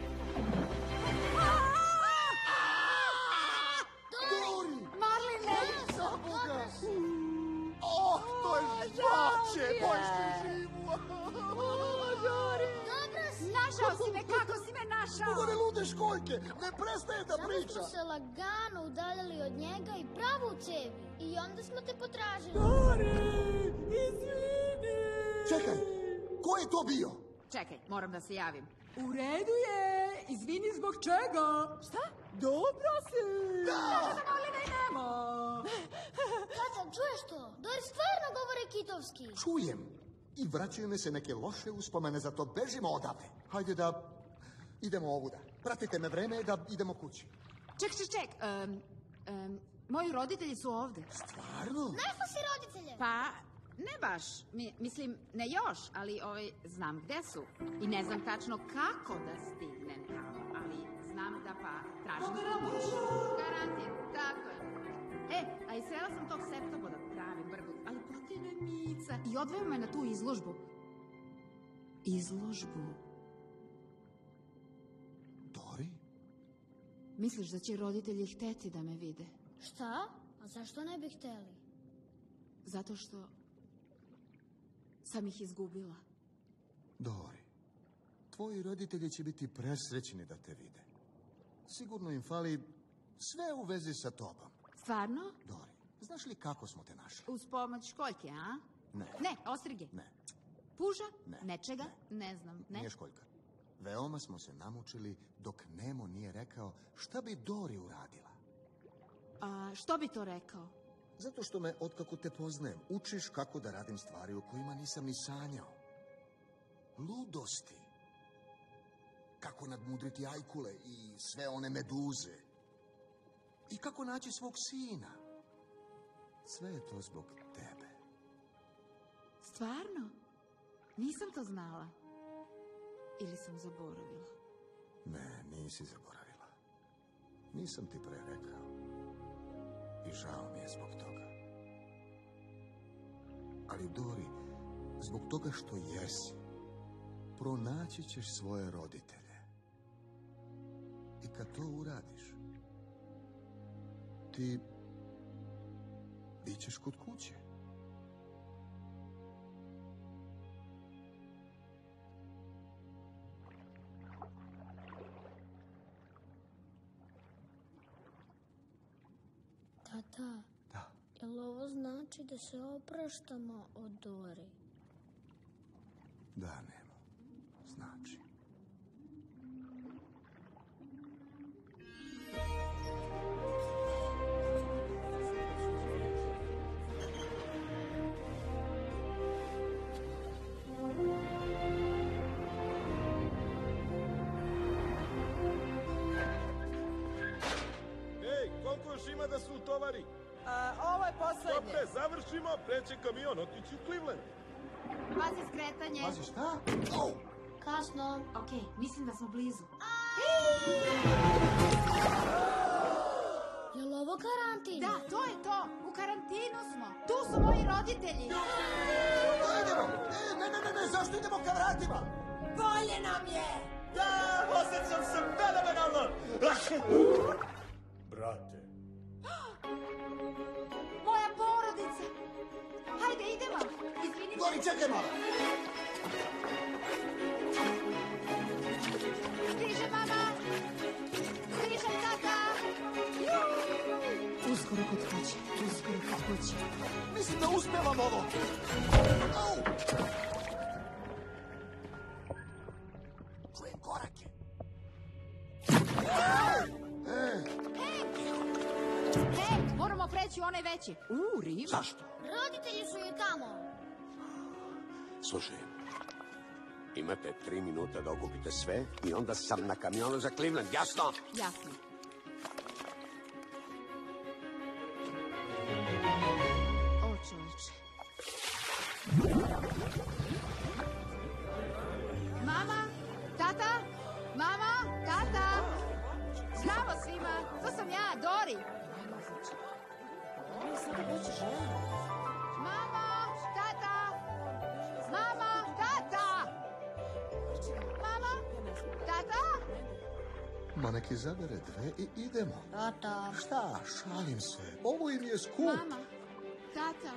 Školjke! Ne prestaje da
Samo
priča!
smo se lagano udaljili od njega i pravo u cevi. I onda smo te potražili.
Dori! Izvini!
Čekaj, ko je to bio?
Čekaj, moram da se javim. U redu je! Izvini zbog čega? Šta? Dobro si!
Da!
Kaže da i nema!
Tata, čuješ to? Dori stvarno govore kitovski.
Čujem. I vraćaju me se neke loše uspomene, zato bežimo odavde. Hajde da idemo ovuda. Pratite me, vreme je da idemo kući.
Ček, ček, ček. Um, um, moji roditelji su ovde.
Stvarno?
Našla si roditelje?
Pa, ne baš. Mi, mislim, ne još, ali ovaj, znam gde su. I ne znam tačno kako da stignem tamo, ali znam da pa tražim pomoć. Karantin, tako je. E, a i srela sam tog septopoda pravi brgu, ali protive mica. I odveo me na tu izložbu. Izložbu? Misliš da će roditelji hteti da me vide?
Šta? A zašto ne bi hteli?
Zato što sam ih izgubila.
Dori, tvoji roditelji će biti presrećni da te vide. Sigurno im fali sve u vezi sa tobom.
Stvarno?
Dori, znaš li kako smo te našli?
Uz pomoć školjke, a?
Ne.
Ne, ostrige.
Ne.
Puža?
Ne.
Nečega? Ne, znam. Ne.
Nije školjka. Veoma smo se namučili dok Nemo nije rekao šta bi Dori uradila.
A, što bi to rekao?
Zato što me, otkako te poznajem, učiš kako da radim stvari o kojima nisam ni sanjao. Ludosti. Kako nadmudriti ajkule i sve one meduze. I kako naći svog sina. Sve je to zbog tebe.
Stvarno? Nisam to znala. Ili sam zaboravila?
Ne, nisi zaboravila. Nisam ti pre rekao. I žao mi je zbog toga. Ali Dori, zbog toga što jesi, pronaći ćeš svoje roditelje. I kad to uradiš, ti bit ćeš kod kuće.
znači da se opraštamo od Dori.
Da, Nemo. Znači.
Ej, koliko još ima da se utovari?
Pre završimo, preće kamion otići u Cleveland.
Pazi skretanje.
Pazi, šta?
Kasno. Okej, mislim da smo blizu.
Je li ovo karantin?
Da, to je to. U karantinu smo. Tu su moji roditelji.
Idemo! E, ne, ne, ne, ne, zašto idemo ka vratima?
Bolje nam je!
Da, osjećam se fenomenalno!
Dori, čekaj malo!
Stiže mama. Stiže tata.
Uskoro kod kuće, uskoro kod kuće.
Mislim da uspevam ovo. Au! Čujem korake.
Hej, moramo preći u onaj veći. U, Rim.
zašto?
Roditelji su je tamo.
Slušaj, imate tri minuta da okupite sve i onda sam na kamionu za Cleveland, jasno?
Jasno. O, čoveče. Mama, tata, mama, tata. Zdravo svima, to sam ja, Dori. Mama, mama, tata. Mama, tata.
Ma neki zabere dve i idemo.
Tata.
Šta, šalim se. Ovo im je skup.
Mama, tata,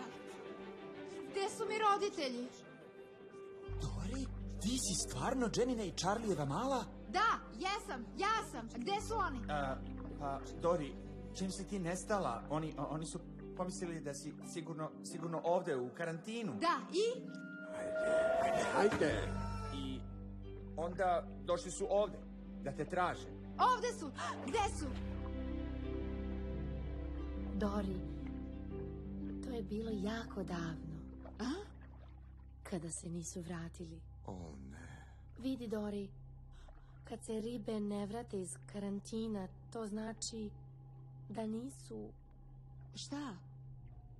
gde su mi roditelji?
Dori, ti si stvarno Jenina i Charlijeva mala?
Da, jesam, ja sam. Gde su oni?
A, pa, Dori, čim si ti nestala, oni, oni su pomislili da si sigurno, sigurno ovde u karantinu.
Da, i?
Hajde.
I onda došli su ovde, da te traže.
Ovde su. Gde su?
Dori, to je bilo jako davno.
A?
Kada se nisu vratili.
O ne.
Vidi, Dori, kad se ribe ne vrate iz karantina, to znači da nisu...
Šta?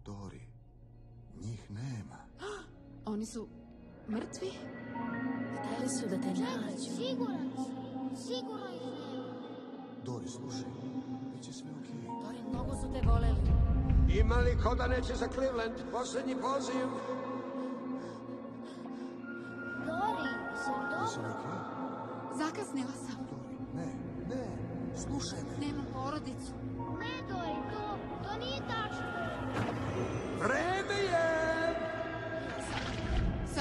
Dori, njih nema.
Oni su mrtvi?
Hteli su da te nađu.
Siguran sam. Sigurno ih nema.
Dori, slušaj, bit će sve okej.
Dori, mnogo su te voleli.
Ima li ko da neće za Cleveland? Posljednji poziv.
Dori, sam dobro?
okej?
Zakasnila sam.
Ne, ne, slušaj me.
Nemam porodicu.
Ne, Dori, to, to nije tačno.
Vreme je!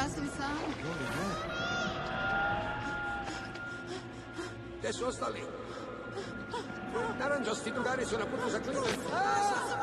Sasvim sam.
Dori, ne.
Gde su ostali? Naranđosti drugari su na putu za Cleveland.
Našla sam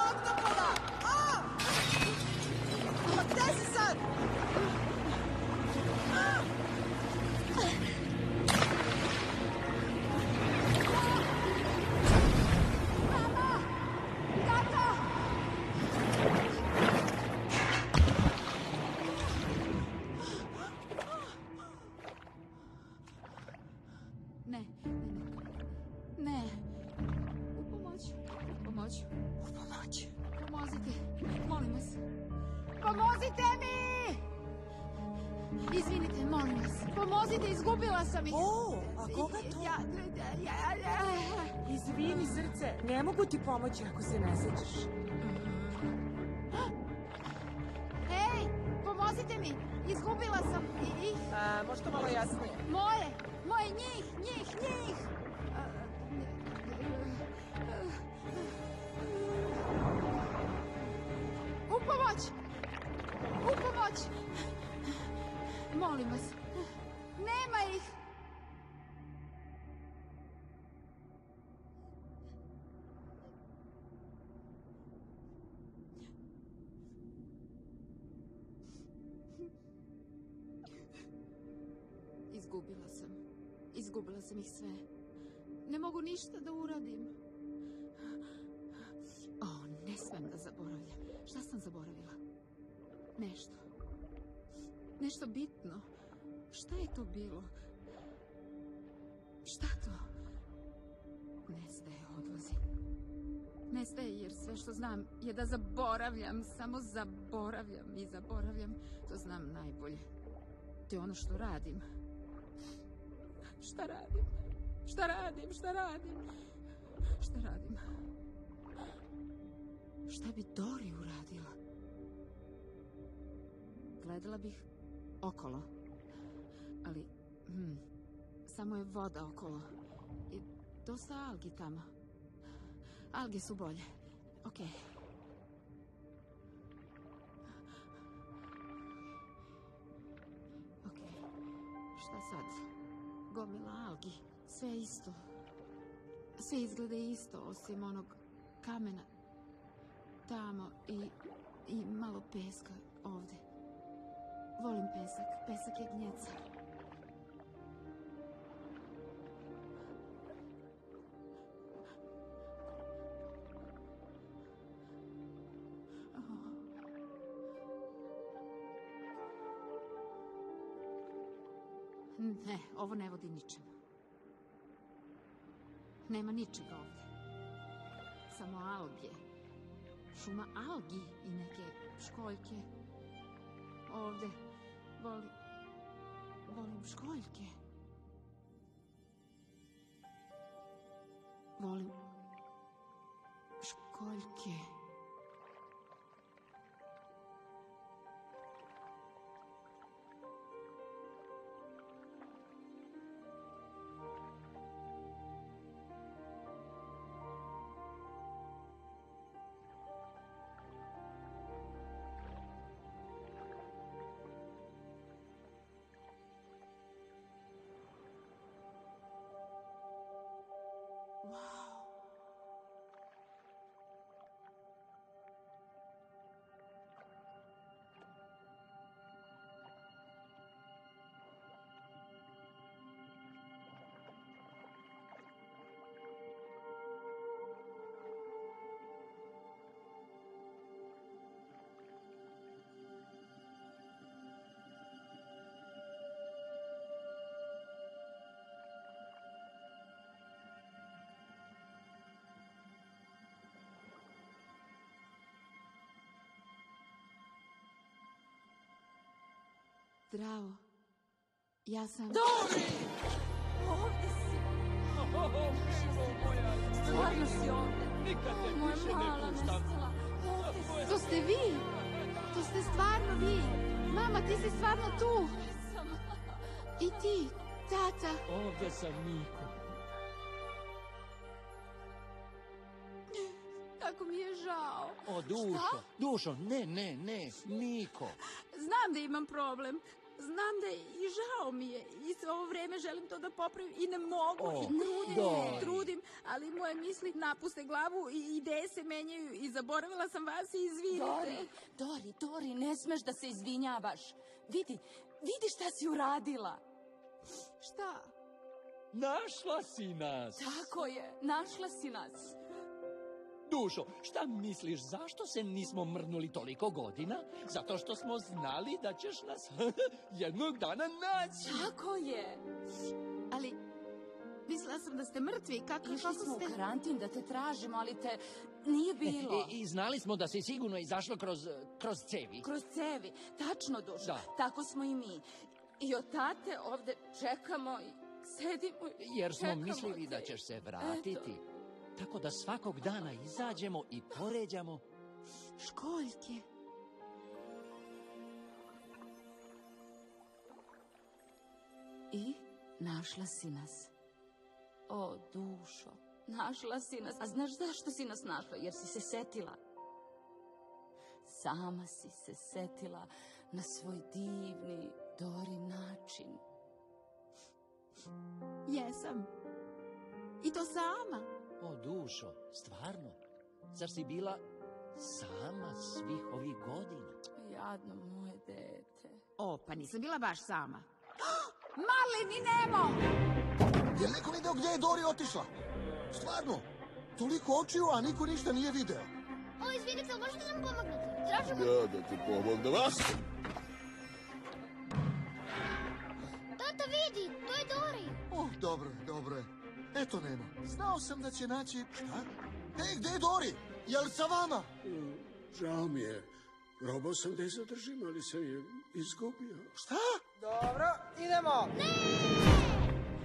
ne
mogu ti pomoći ako se ne sećaš.
Nešto bitno. Šta je to bilo? Šta to? Nestaje, odlazi. Nestaje jer sve što znam je da zaboravljam, samo zaboravljam i zaboravljam. To znam najbolje. To je ono što radim. Šta radim? Šta radim? Šta radim? Šta radim? Šta bi Dori uradila? Gledala bih okolo. Ali, hmm, samo je voda okolo. I dosta algi tamo. Alge su bolje. Okej. Šta sad? Gomila algi. Sve isto. Sve izgleda isto, osim onog kamena tamo i, i malo peska ovde. Volim pesak. Pesak je gnjeca. Ne, ovo ne vodi ničem. Nema ničega ovde. Samo alge. Šuma algi i neke školjke. Ovde volim... Volim školjke. Volim... Školjke. Zdravo. Ja sam... Dori! Ovde si. Stvarno si ovde.
Nikad te
Moja
više ne
mala
puštam.
Ovde si. To ste vi. To ste stvarno vi. Mama, ti si stvarno tu. I ti, tata.
Ovde sam Niko.
Kako mi je žao.
O, dušo.
Šta?
Dušo, ne, ne, ne. Niko.
Znam da imam problem. Znam da je i žao mi je. I sve ovo vreme želim to da popravim i ne mogu.
O,
I trudim trudim, ali moje misli napuste glavu i ideje se menjaju i zaboravila sam vas i izvinite.
Dori, Dori, Dori, ne smeš da se izvinjavaš. Vidi, vidi šta si uradila.
Šta?
Našla si nas.
Tako je, našla si nas.
Dušo, šta misliš, zašto se nismo mrnuli toliko godina? Zato što smo znali da ćeš nas jednog dana naći.
Tako je.
Ali, mislila sam da ste mrtvi. Kako,
Išli
kako
smo
ste...
u karantin da te tražimo, ali te nije bilo.
I, I znali smo da si sigurno izašla kroz, kroz cevi.
Kroz cevi, tačno dušo.
Da.
Tako smo i mi. I od tate ovde čekamo i sedimo i
Jer smo
čekamo
mislili
te.
da ćeš se vratiti. Tako da svakog dana izađemo i poređamo.
Školjke.
I našla si nas. O, dušo, našla si nas. A znaš zašto si nas našla? Jer si se setila. Sama si se setila na svoj divni, Dori način.
Jesam. I to sama.
O, dušo, stvarno? Zar si bila sama svih ovih godina?
Jadno moje dete.
O, pa nisam bila baš sama. Malini Nemo!
Jel neko video gdje je Dori otišla? Stvarno, toliko očiju, a niko ništa nije video.
O, izvinite, možete nam pomognete? Tražimo...
Ja da ti pomognem,
Eto nema. Znao sam da će naći... Šta? Ej, gde je Dori? Jel sa vama?
Žao mi je. Probao sam da je zadržim, ali sam je izgubio.
Šta?
Dobro, idemo.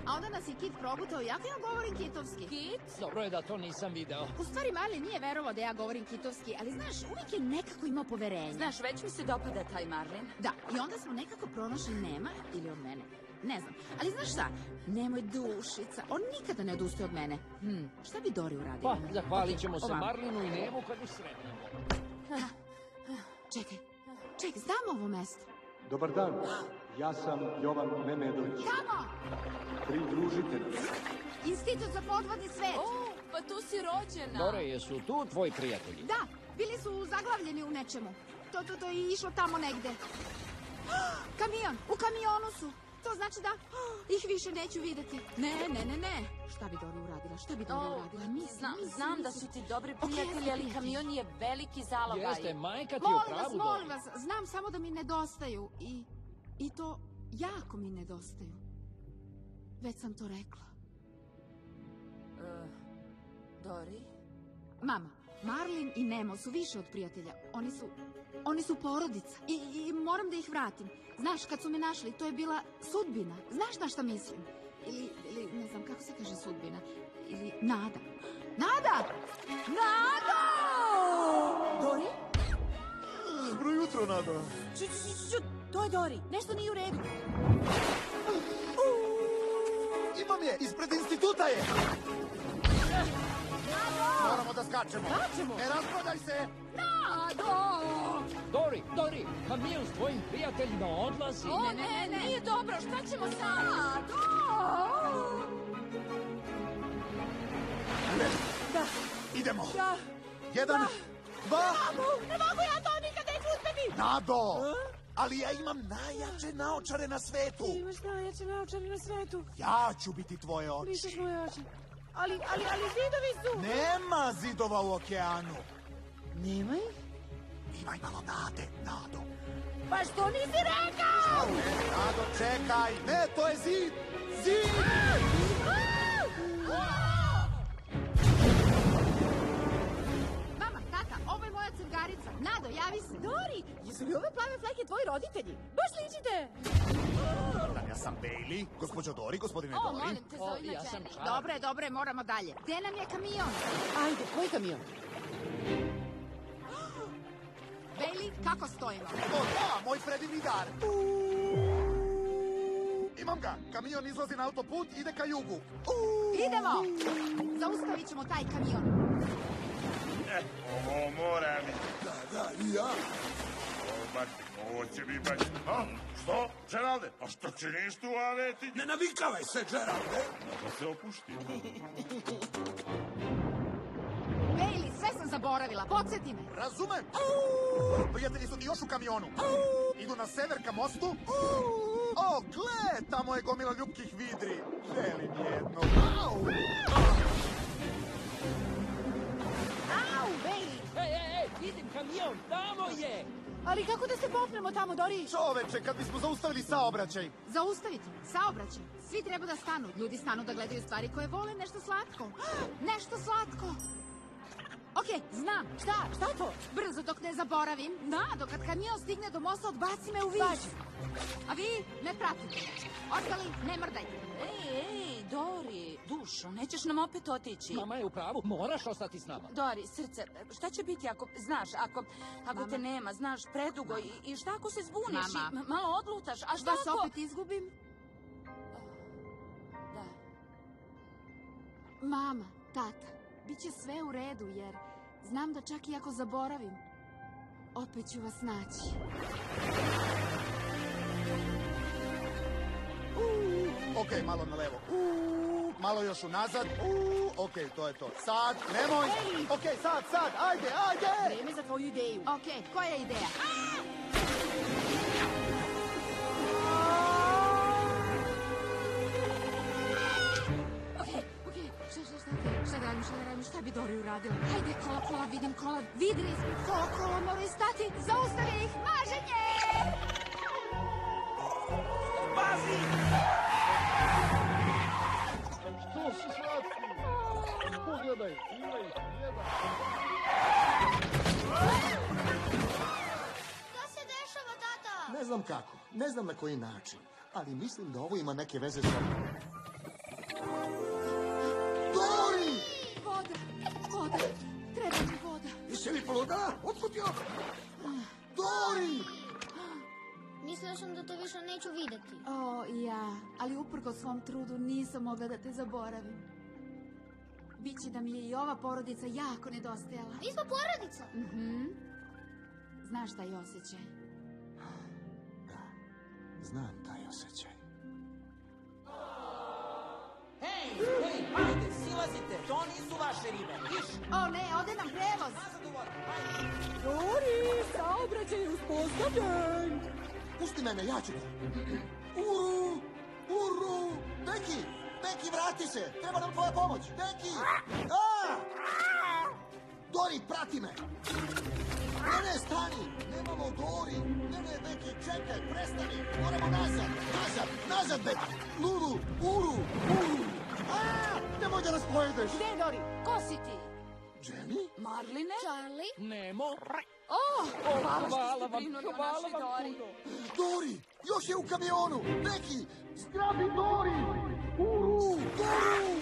A onda nas je Kit progutao, jako ja govorim kitovski.
Kit? Dobro je da to nisam video.
U stvari, Mali nije verovao da ja govorim kitovski, ali znaš, uvijek je nekako imao poverenja.
Znaš, već mi se dopada taj Marlin.
Da, i onda smo nekako pronašli Nema, ili od mene, ne znam. Ali znaš šta, nemoj dušica, on nikada ne odustaje od mene. Hm, šta bi Dori uradio?
Pa, zahvalit ćemo
Ok,
se. Marlinu i Nemu kad ih sretnemo.
Čekaj, čekaj, znam ovo mesto.
Dobar dan, ja sam Jovan Memedović.
Tamo!
Pridružite nam.
Institut za podvodni svet.
O, pa tu si rođena.
Dore, jesu tu tvoji prijatelji?
Da, bili su zaglavljeni u nečemu. To, to, to je išlo tamo negde. Kamion, u kamionu su. To znači da ih više neću videti. Ne, ne, ne, ne. Šta bi Dori uradila? Šta bi Dori uradila? Mislim,
znam,
mislim,
znam da su ti dobri prijatelji,
ja
ali kamion je veliki zalogaj.
Jeste, majka ti je u
Molim vas,
pravu,
molim
Dori.
vas, znam samo da mi nedostaju i, i to jako mi nedostaju. Već sam to rekla.
E, Dori?
Mama, Marlin i Nemo su više od prijatelja. Oni su, oni su porodica I, i moram da ih vratim. Znaš, kad su me našli, to je bila sudbina. Znaš na šta mislim? Ili, ili ne znam, kako se kaže sudbina? Ili nada. Nada! Nada! Dori?
Dobro jutro, Nada.
Ču, ču, ču, ču, to je Dori. Nešto nije u redu.
Imam je, ispred instituta je. Moramo da skačemo.
Skačemo?
Ne raspadaj se.
Nado!
Dori, Dori, kamion s tvojim prijateljima odlazi.
O, ne, ne, nije dobro, šta ćemo sad?
Da.
Idemo.
Da.
Jedan, dva,
Ne mogu, ne mogu ja to nikad neću uspeti.
Nado! Ali ja imam najjače naočare na svetu.
Ti imaš najjače naočare na svetu.
Ja ću biti tvoje oči.
Lišaš moje oči. Ali, ali, ali zidovi su.
Nema zidova u okeanu.
Nema ih?
Imaj malo nade, Nado.
Pa što nisi rekao?
Ne, Nado, čekaj. Ne, to je zid. Zid!
Crgarica. Nado, javi se.
Dori, jesu li ove plave fleke tvoji roditelji? Baš ličite.
Ja sam Bailey, gospođo Dori, gospodine
O,
Dori.
molim te,
O,
zovi
ja sam.
Dobre, dobre, moramo dalje. Gde nam je kamion?
Ajde, koji kamion?
Bailey, kako stojimo?
O, da, moj predivni dar. Imam ga. Kamion izlazi na autoput, ide ka jugu.
Idemo! Zaustavit ćemo taj kamion.
Ovo mora mi.
Da, da, i ja.
Ovo, bati, ovo će mi baš... A, što? Geralde, pa što činiš tu, ale ti...
Ne navikavaj se, Geralde.
Da se opušti.
Bailey, sve sam zaboravila. Podsjeti me.
Razumem. Prijatelji su ti još u kamionu. Idu na sever ka mostu. O, gle, tamo je gomila ljubkih vidri. Želim jednu. Au!
Au, Bailey!
Ej, ej, ej, vidim kamion, tamo je!
Ali kako da se popnemo tamo, Dori?
Čoveče, kad bismo zaustavili saobraćaj.
Zaustavite, saobraćaj. Svi treba da stanu. Ljudi stanu da gledaju stvari koje vole nešto slatko. Nešto slatko. Okej, znam. Šta? Šta to? Brzo dok ne zaboravim. Da, dok kad kamion stigne do mosta, odbaci me u vis. A vi ne pratite. Ostali, ne mrdajte.
Ej, ej, Dori, dušo, nećeš nam opet otići.
Mama je u pravu, moraš ostati s nama.
Dori, srce, šta će biti ako, znaš, ako, ako te nema, znaš, predugo i, i šta ako se zbuniš
Mama.
i malo odlutaš, a šta
Vas
ako...
opet izgubim?
Da.
Mama, tata, bit će sve u redu jer znam da čak i ako zaboravim, opet ću vas naći.
Ok, malo na levo. Uuu, malo još unazad. Uuu, ok, to je to. Sad, nemoj. Ok, sad, sad, ajde, ajde!
Vreme za tvoju ideju.
Okej, koja je ideja? Šta, bi Dori uradila? Hajde, kola, kola, vidim kola, ispred kola, kola, moraju stati, zaustavi ih, maženje! pazi!
Što su slatki? Pogledaj, ima ih jedan. Šta se dešava, tata?
Ne znam kako, ne znam na koji način, ali mislim da ovo ima neke veze sa... Dori!
Voda, voda, treba mi voda.
Jesi li poluda? Otkud
Dori!
Mislila sam da te više neću vidjeti.
O, i ja, ali uprko svom trudu nisam mogla da te zaboravim. Biće da mi je i ova porodica jako nedostajala.
Mi smo porodica.
Mhm. Znaš taj osjećaj?
Znam taj osjećaj.
Hej, hej, ajde, silazite, to nisu vaše ribe, viš?
O ne, ode nam prevoz.
Dori, saobraćaj uspostavljen.
Pusti mene, ja ću. Uru! Uru! Beki! Beki, vrati se! Treba nam tvoja pomoć! Beki! A! Dori, prati me! Ne, ne, stani! Nemamo Dori! Ne, ne, Beki, čekaj, prestani! Moramo nazad! Nazad! Nazad, Beki! Lulu! Uru! Uru! A! Nemoj da nas pojedeš!
Gde, Dori? Ko si ti?
Jenny?
Marline?
Charlie?
Nemo?
O, hvala
hvala vam, hvala vam
Dori.
puno.
Dori! Još je u kamionu! Beki! Zgrabi Dori! Uru! Doru!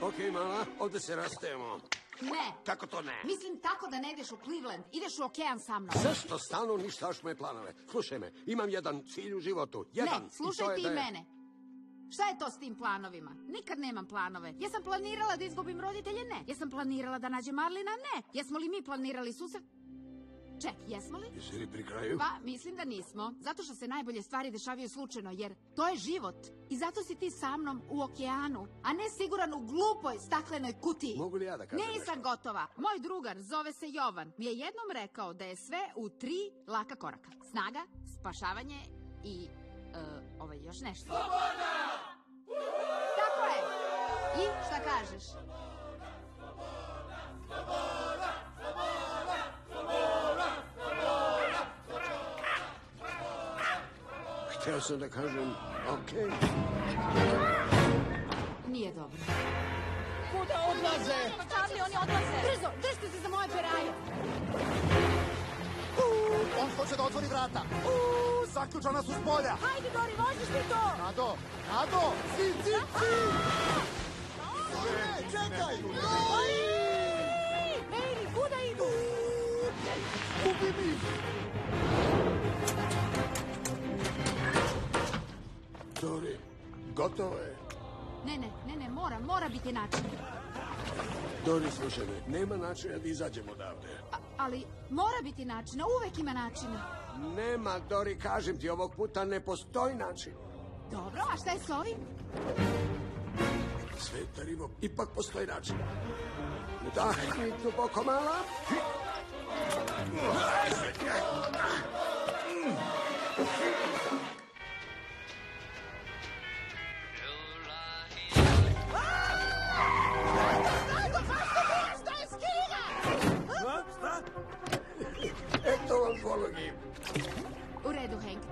Ok, mala, ovdje se rastajemo.
Ne.
Kako to ne?
Mislim tako da ne ideš u Cleveland, ideš u okean sa mnom.
Zašto stalno ništaš moje planove? Slušaj me, imam jedan cilj u životu. Jedan.
Ne,
i
slušaj ti
da je-
mene. Šta je to s tim planovima? Nikad nemam planove. Jesam planirala da izgubim roditelje? Ne. Jesam planirala da nađem Marlina? Ne. Jesmo li mi planirali susret? Ček, jesmo li?
Jesi li pri kraju?
Pa, mislim da nismo. Zato što se najbolje stvari dešavaju slučajno, jer to je život. I zato si ti sa mnom u okeanu, a ne siguran u glupoj staklenoj kutiji.
Mogu li ja da kažem
Nisam gotova. Moj drugar, zove se Jovan, mi je jednom rekao da je sve u tri laka koraka. Snaga, spašavanje i... e, ovaj, još nešto. Tako je. I šta kažeš?
Htio sam da kažem, ok.
Nije dobro.
Kuda odlaze?
Charlie, oni odlaze. Brzo, držite se za moje peraje.
On hoće da otvori vrata. Uuu, zaključana su s polja.
Hajde, Dori, možeš ti to!
Nado, Nado, si, si, si! Dori, čekaj! Dori!
Mary, kuda idu?
Gubi mi!
Dori, gotovo je.
Ne, ne, ne, ne, mora, mora biti način.
Dori, slušaj me, nema načina da izađemo odavde.
Ali mora biti načina, uvek ima načina.
Nema, Dori, kažem ti, ovog puta ne postoji način.
Dobro, a šta je s ovim?
Sveta ribo, ipak postoji način. Udahni duboko mala. Eto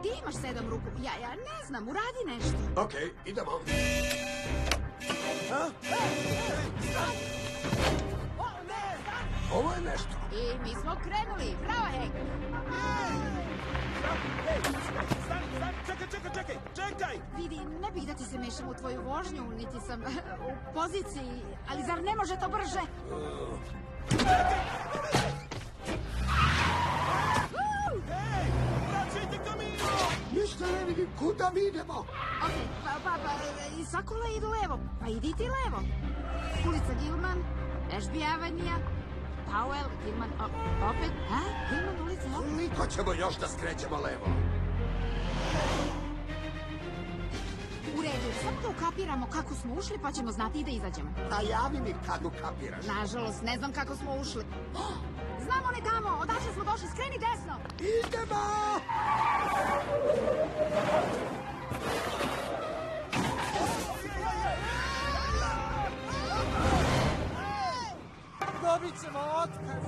ti imaš sedam ruku. Ja, ja ne znam, uradi nešto.
Okej, idemo. Ovo je nešto.
I mi smo krenuli. Bravo, Hank.
Čekaj, čekaj, čekaj, čekaj!
Vidi, ne bih da ti se mešam u tvoju vožnju, niti sam u poziciji, ali zar ne može to brže?
Vraćajte kamion!
Ništa ne vidim, kuda mi idemo?
Ok, pa, pa, pa, i sva kola idu levo. Pa idi ti levo. Ulica Gilman, Ashby Avenija, Powell, Gilman, o, opet, a? Gilman ulica, opet.
Koliko ćemo još da skrećemo levo?
U redu, samo da ukapiramo kako smo ušli, pa ćemo znati i da izađemo.
A javi mi kad ukapiraš.
Nažalost, ne znam kako smo ušli. Oh, znam one tamo, odakle smo došli, skreni desno.
Idemo!
Dobit ćemo otkaz.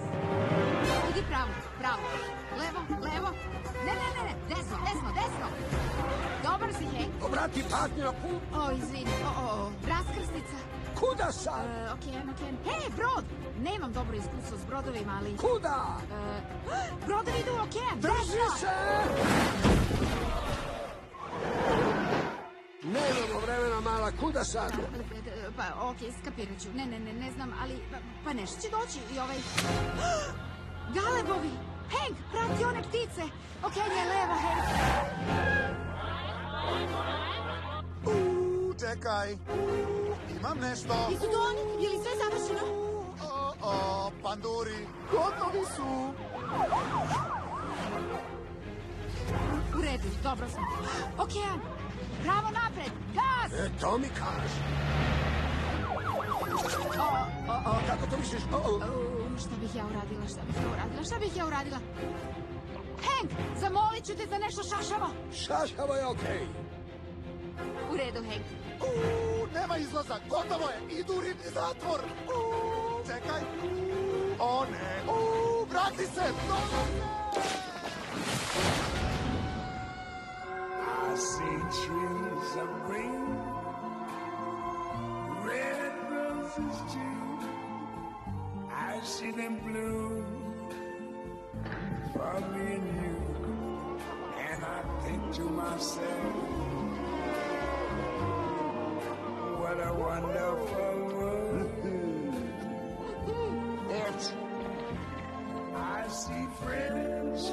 Idi pravo, pravo. Levo, levo. Ne, ne, ne, ne, desno, desno, desno. Dobar si, Hank.
Obrati pažnju na put.
O, izvini, o, o, raskrsnica.
Kuda sad?
E, okean, okean. He, brod! Nemam dobro iskustvo s brodovima, ali...
Kuda?
E, brodovi idu u okean!
Drži
desno!
se! Nemamo vremena, mala, kuda sad?
E, Pa, okej, skapirat ću. Ne, ne, ne, ne znam, ali... Pa, pa nešto će doći i ovaj... Galebovi! Hank, prati one ptice! Okean je levo, Hank!
Uuu, čekaj. Uuu, imam nešto.
Jesu to oni? Je li sve završeno?
O, o, panduri, gotovi su.
U redu, dobro sam. Okean! Pravo napred! Gas!
E, to mi kaži.
O, o, o.
Kako to misliš? O, o.
Šta bih ja uradila, šta bih ja uradila, šta bih ja uradila? Hank, zamolit ću te za nešto šašavo.
Šašavo je okej.
U redu, Hank.
Uuu, nema izlaza, gotovo je. Idu u ribni zatvor. Uuu, čekaj. O ne. Uuu, vrati se.
I see trees of green, red roses too. I see them bloom for me and you. And I think to myself, what a wonderful world.
It's
I see friends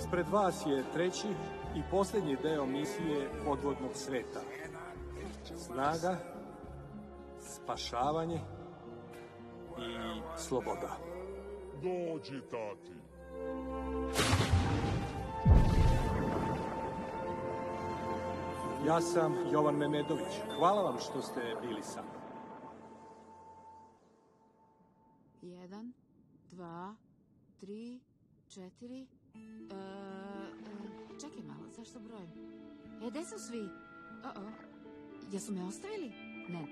Ispred vas je treći i posljednji deo misije podvodnog sveta. Snaga, spašavanje i sloboda.
Dođi, tati.
Ja sam Jovan Memedović. Hvala vam što ste bili sa mnom.
Jedan, dva, tri, četiri... E, čekaj malo, zašto brojem? E, gde su svi? O-o. Jesu me ostavili? Ne,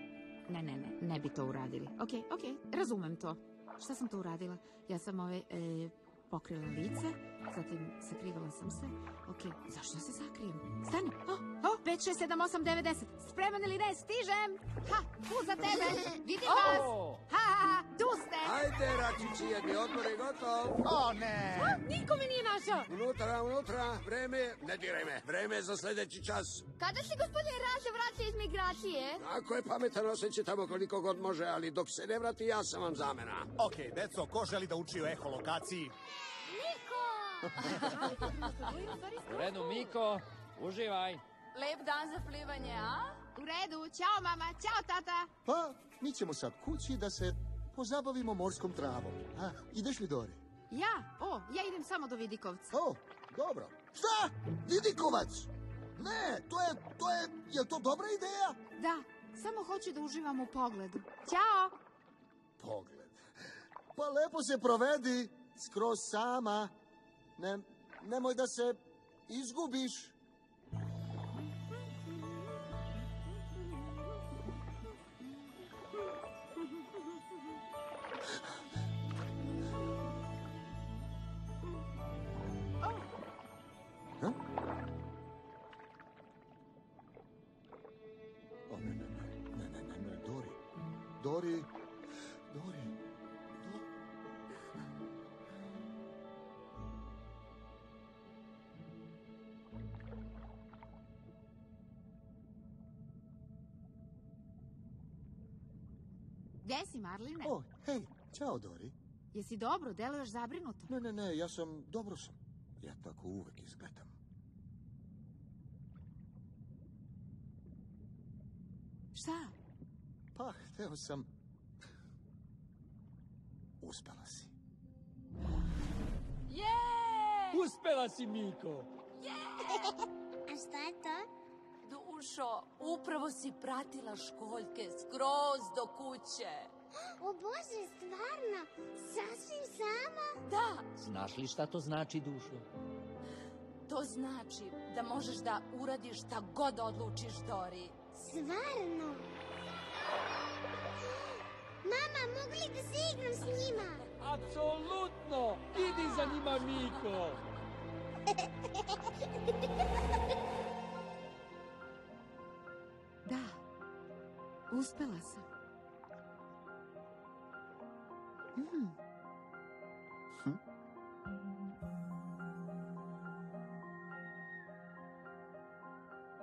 ne, ne, ne, ne bi to uradili. Okej, okej, razumem to. Šta sam to uradila? Ja sam ove, e, pokrila lice, zatim sakrivala sam se. Okej, zašto se sakrijem? Stani, o, o, 5, 6, 7, 8, 9, 10. Spreman ili ne? Stižem! Ha, tu za tebe! Vidim vas! Ha, ha, ha, tu ste!
Ajde, račići, jedni odmor je gotov.
O ne.
Niko me nije našao.
Unutra, unutra, vreme, ne diraj me, vreme je za sljedeći čas.
Kada se gospodin Raša vraća iz migracije?
Ako je pametan, oseći tamo koliko god može, ali dok se ne vrati, ja sam vam zamena.
Okej, deco, ko želi da uči o eholokaciji?
U redu, Miko, uživaj.
Lep dan za plivanje, a?
U redu, ćao mama, ćao tata.
Pa, mi ćemo sad kući da se pozabavimo morskom travom. A, ideš li, Dori?
Ja? O, ja idem samo do Vidikovca.
O, dobro. Šta? Vidikovac? Ne, to je, to je, je to dobra ideja?
Da, samo hoću da uživam u pogledu. Ćao!
Pogled. Pa lepo se provedi, skroz sama. Ne, nemoj da se izgubiš. Dori, Dori.
Gde si, Marline?
O, hej, ćao, Dori.
Jesi dobro, deluješ zabrinuto?
Ne, ne, ne, ja sam, dobro sam. Ja tako uvek izgledam.
Šta?
Pa, hteo sam... Uspela si.
Je!
Uspela si, Miko.
A šta je to?
Dušo, upravo si pratila školjke skroz do kuće.
O Bože, stvarno? Sasvim sama?
Da,
Znaš li šta to znači, dušo?
to znači da možeš da uradiš šta god odlučiš, Dori.
Stvarno?
Mama, mogu li da se igram s njima?
Apsolutno! Idi za njima, Miko!
Da, uspela sam. Mm.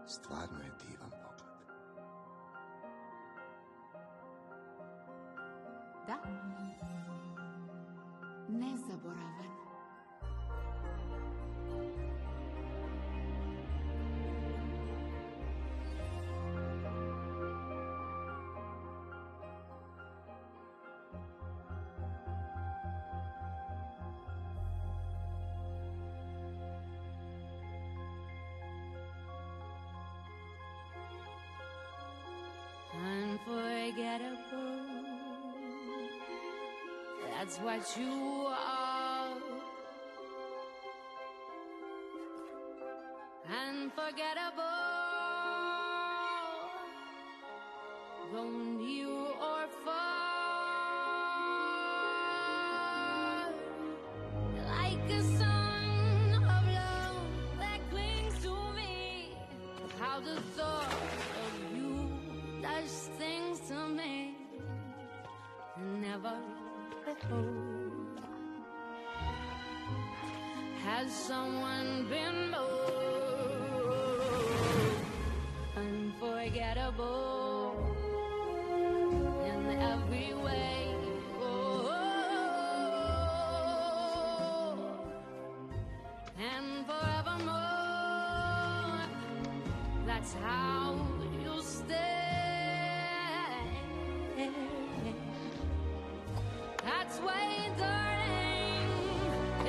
Stvarno je divan
That's what you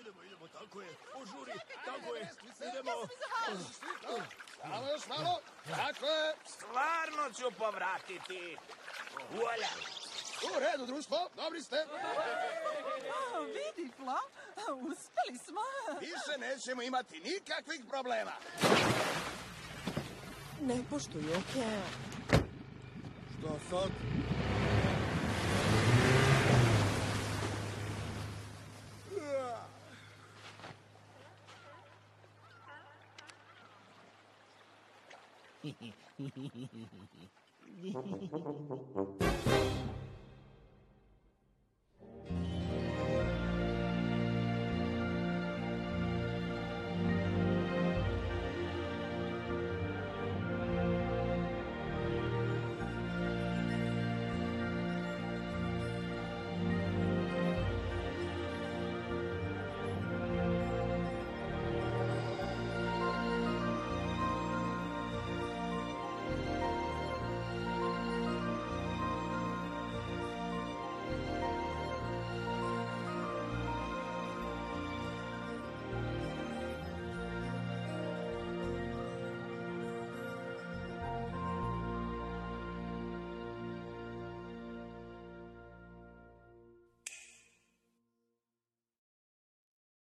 Idemo, idemo, tako je. Požuri, tako je. Idemo.
Samo još malo. Tako je.
Stvarno ću povratiti. Vola.
U redu, društvo. Dobri ste.
A, vidi, Flo, uspeli smo.
Više nećemo imati nikakvih problema.
Ne poštuju okean.
לעשות. Hehehehe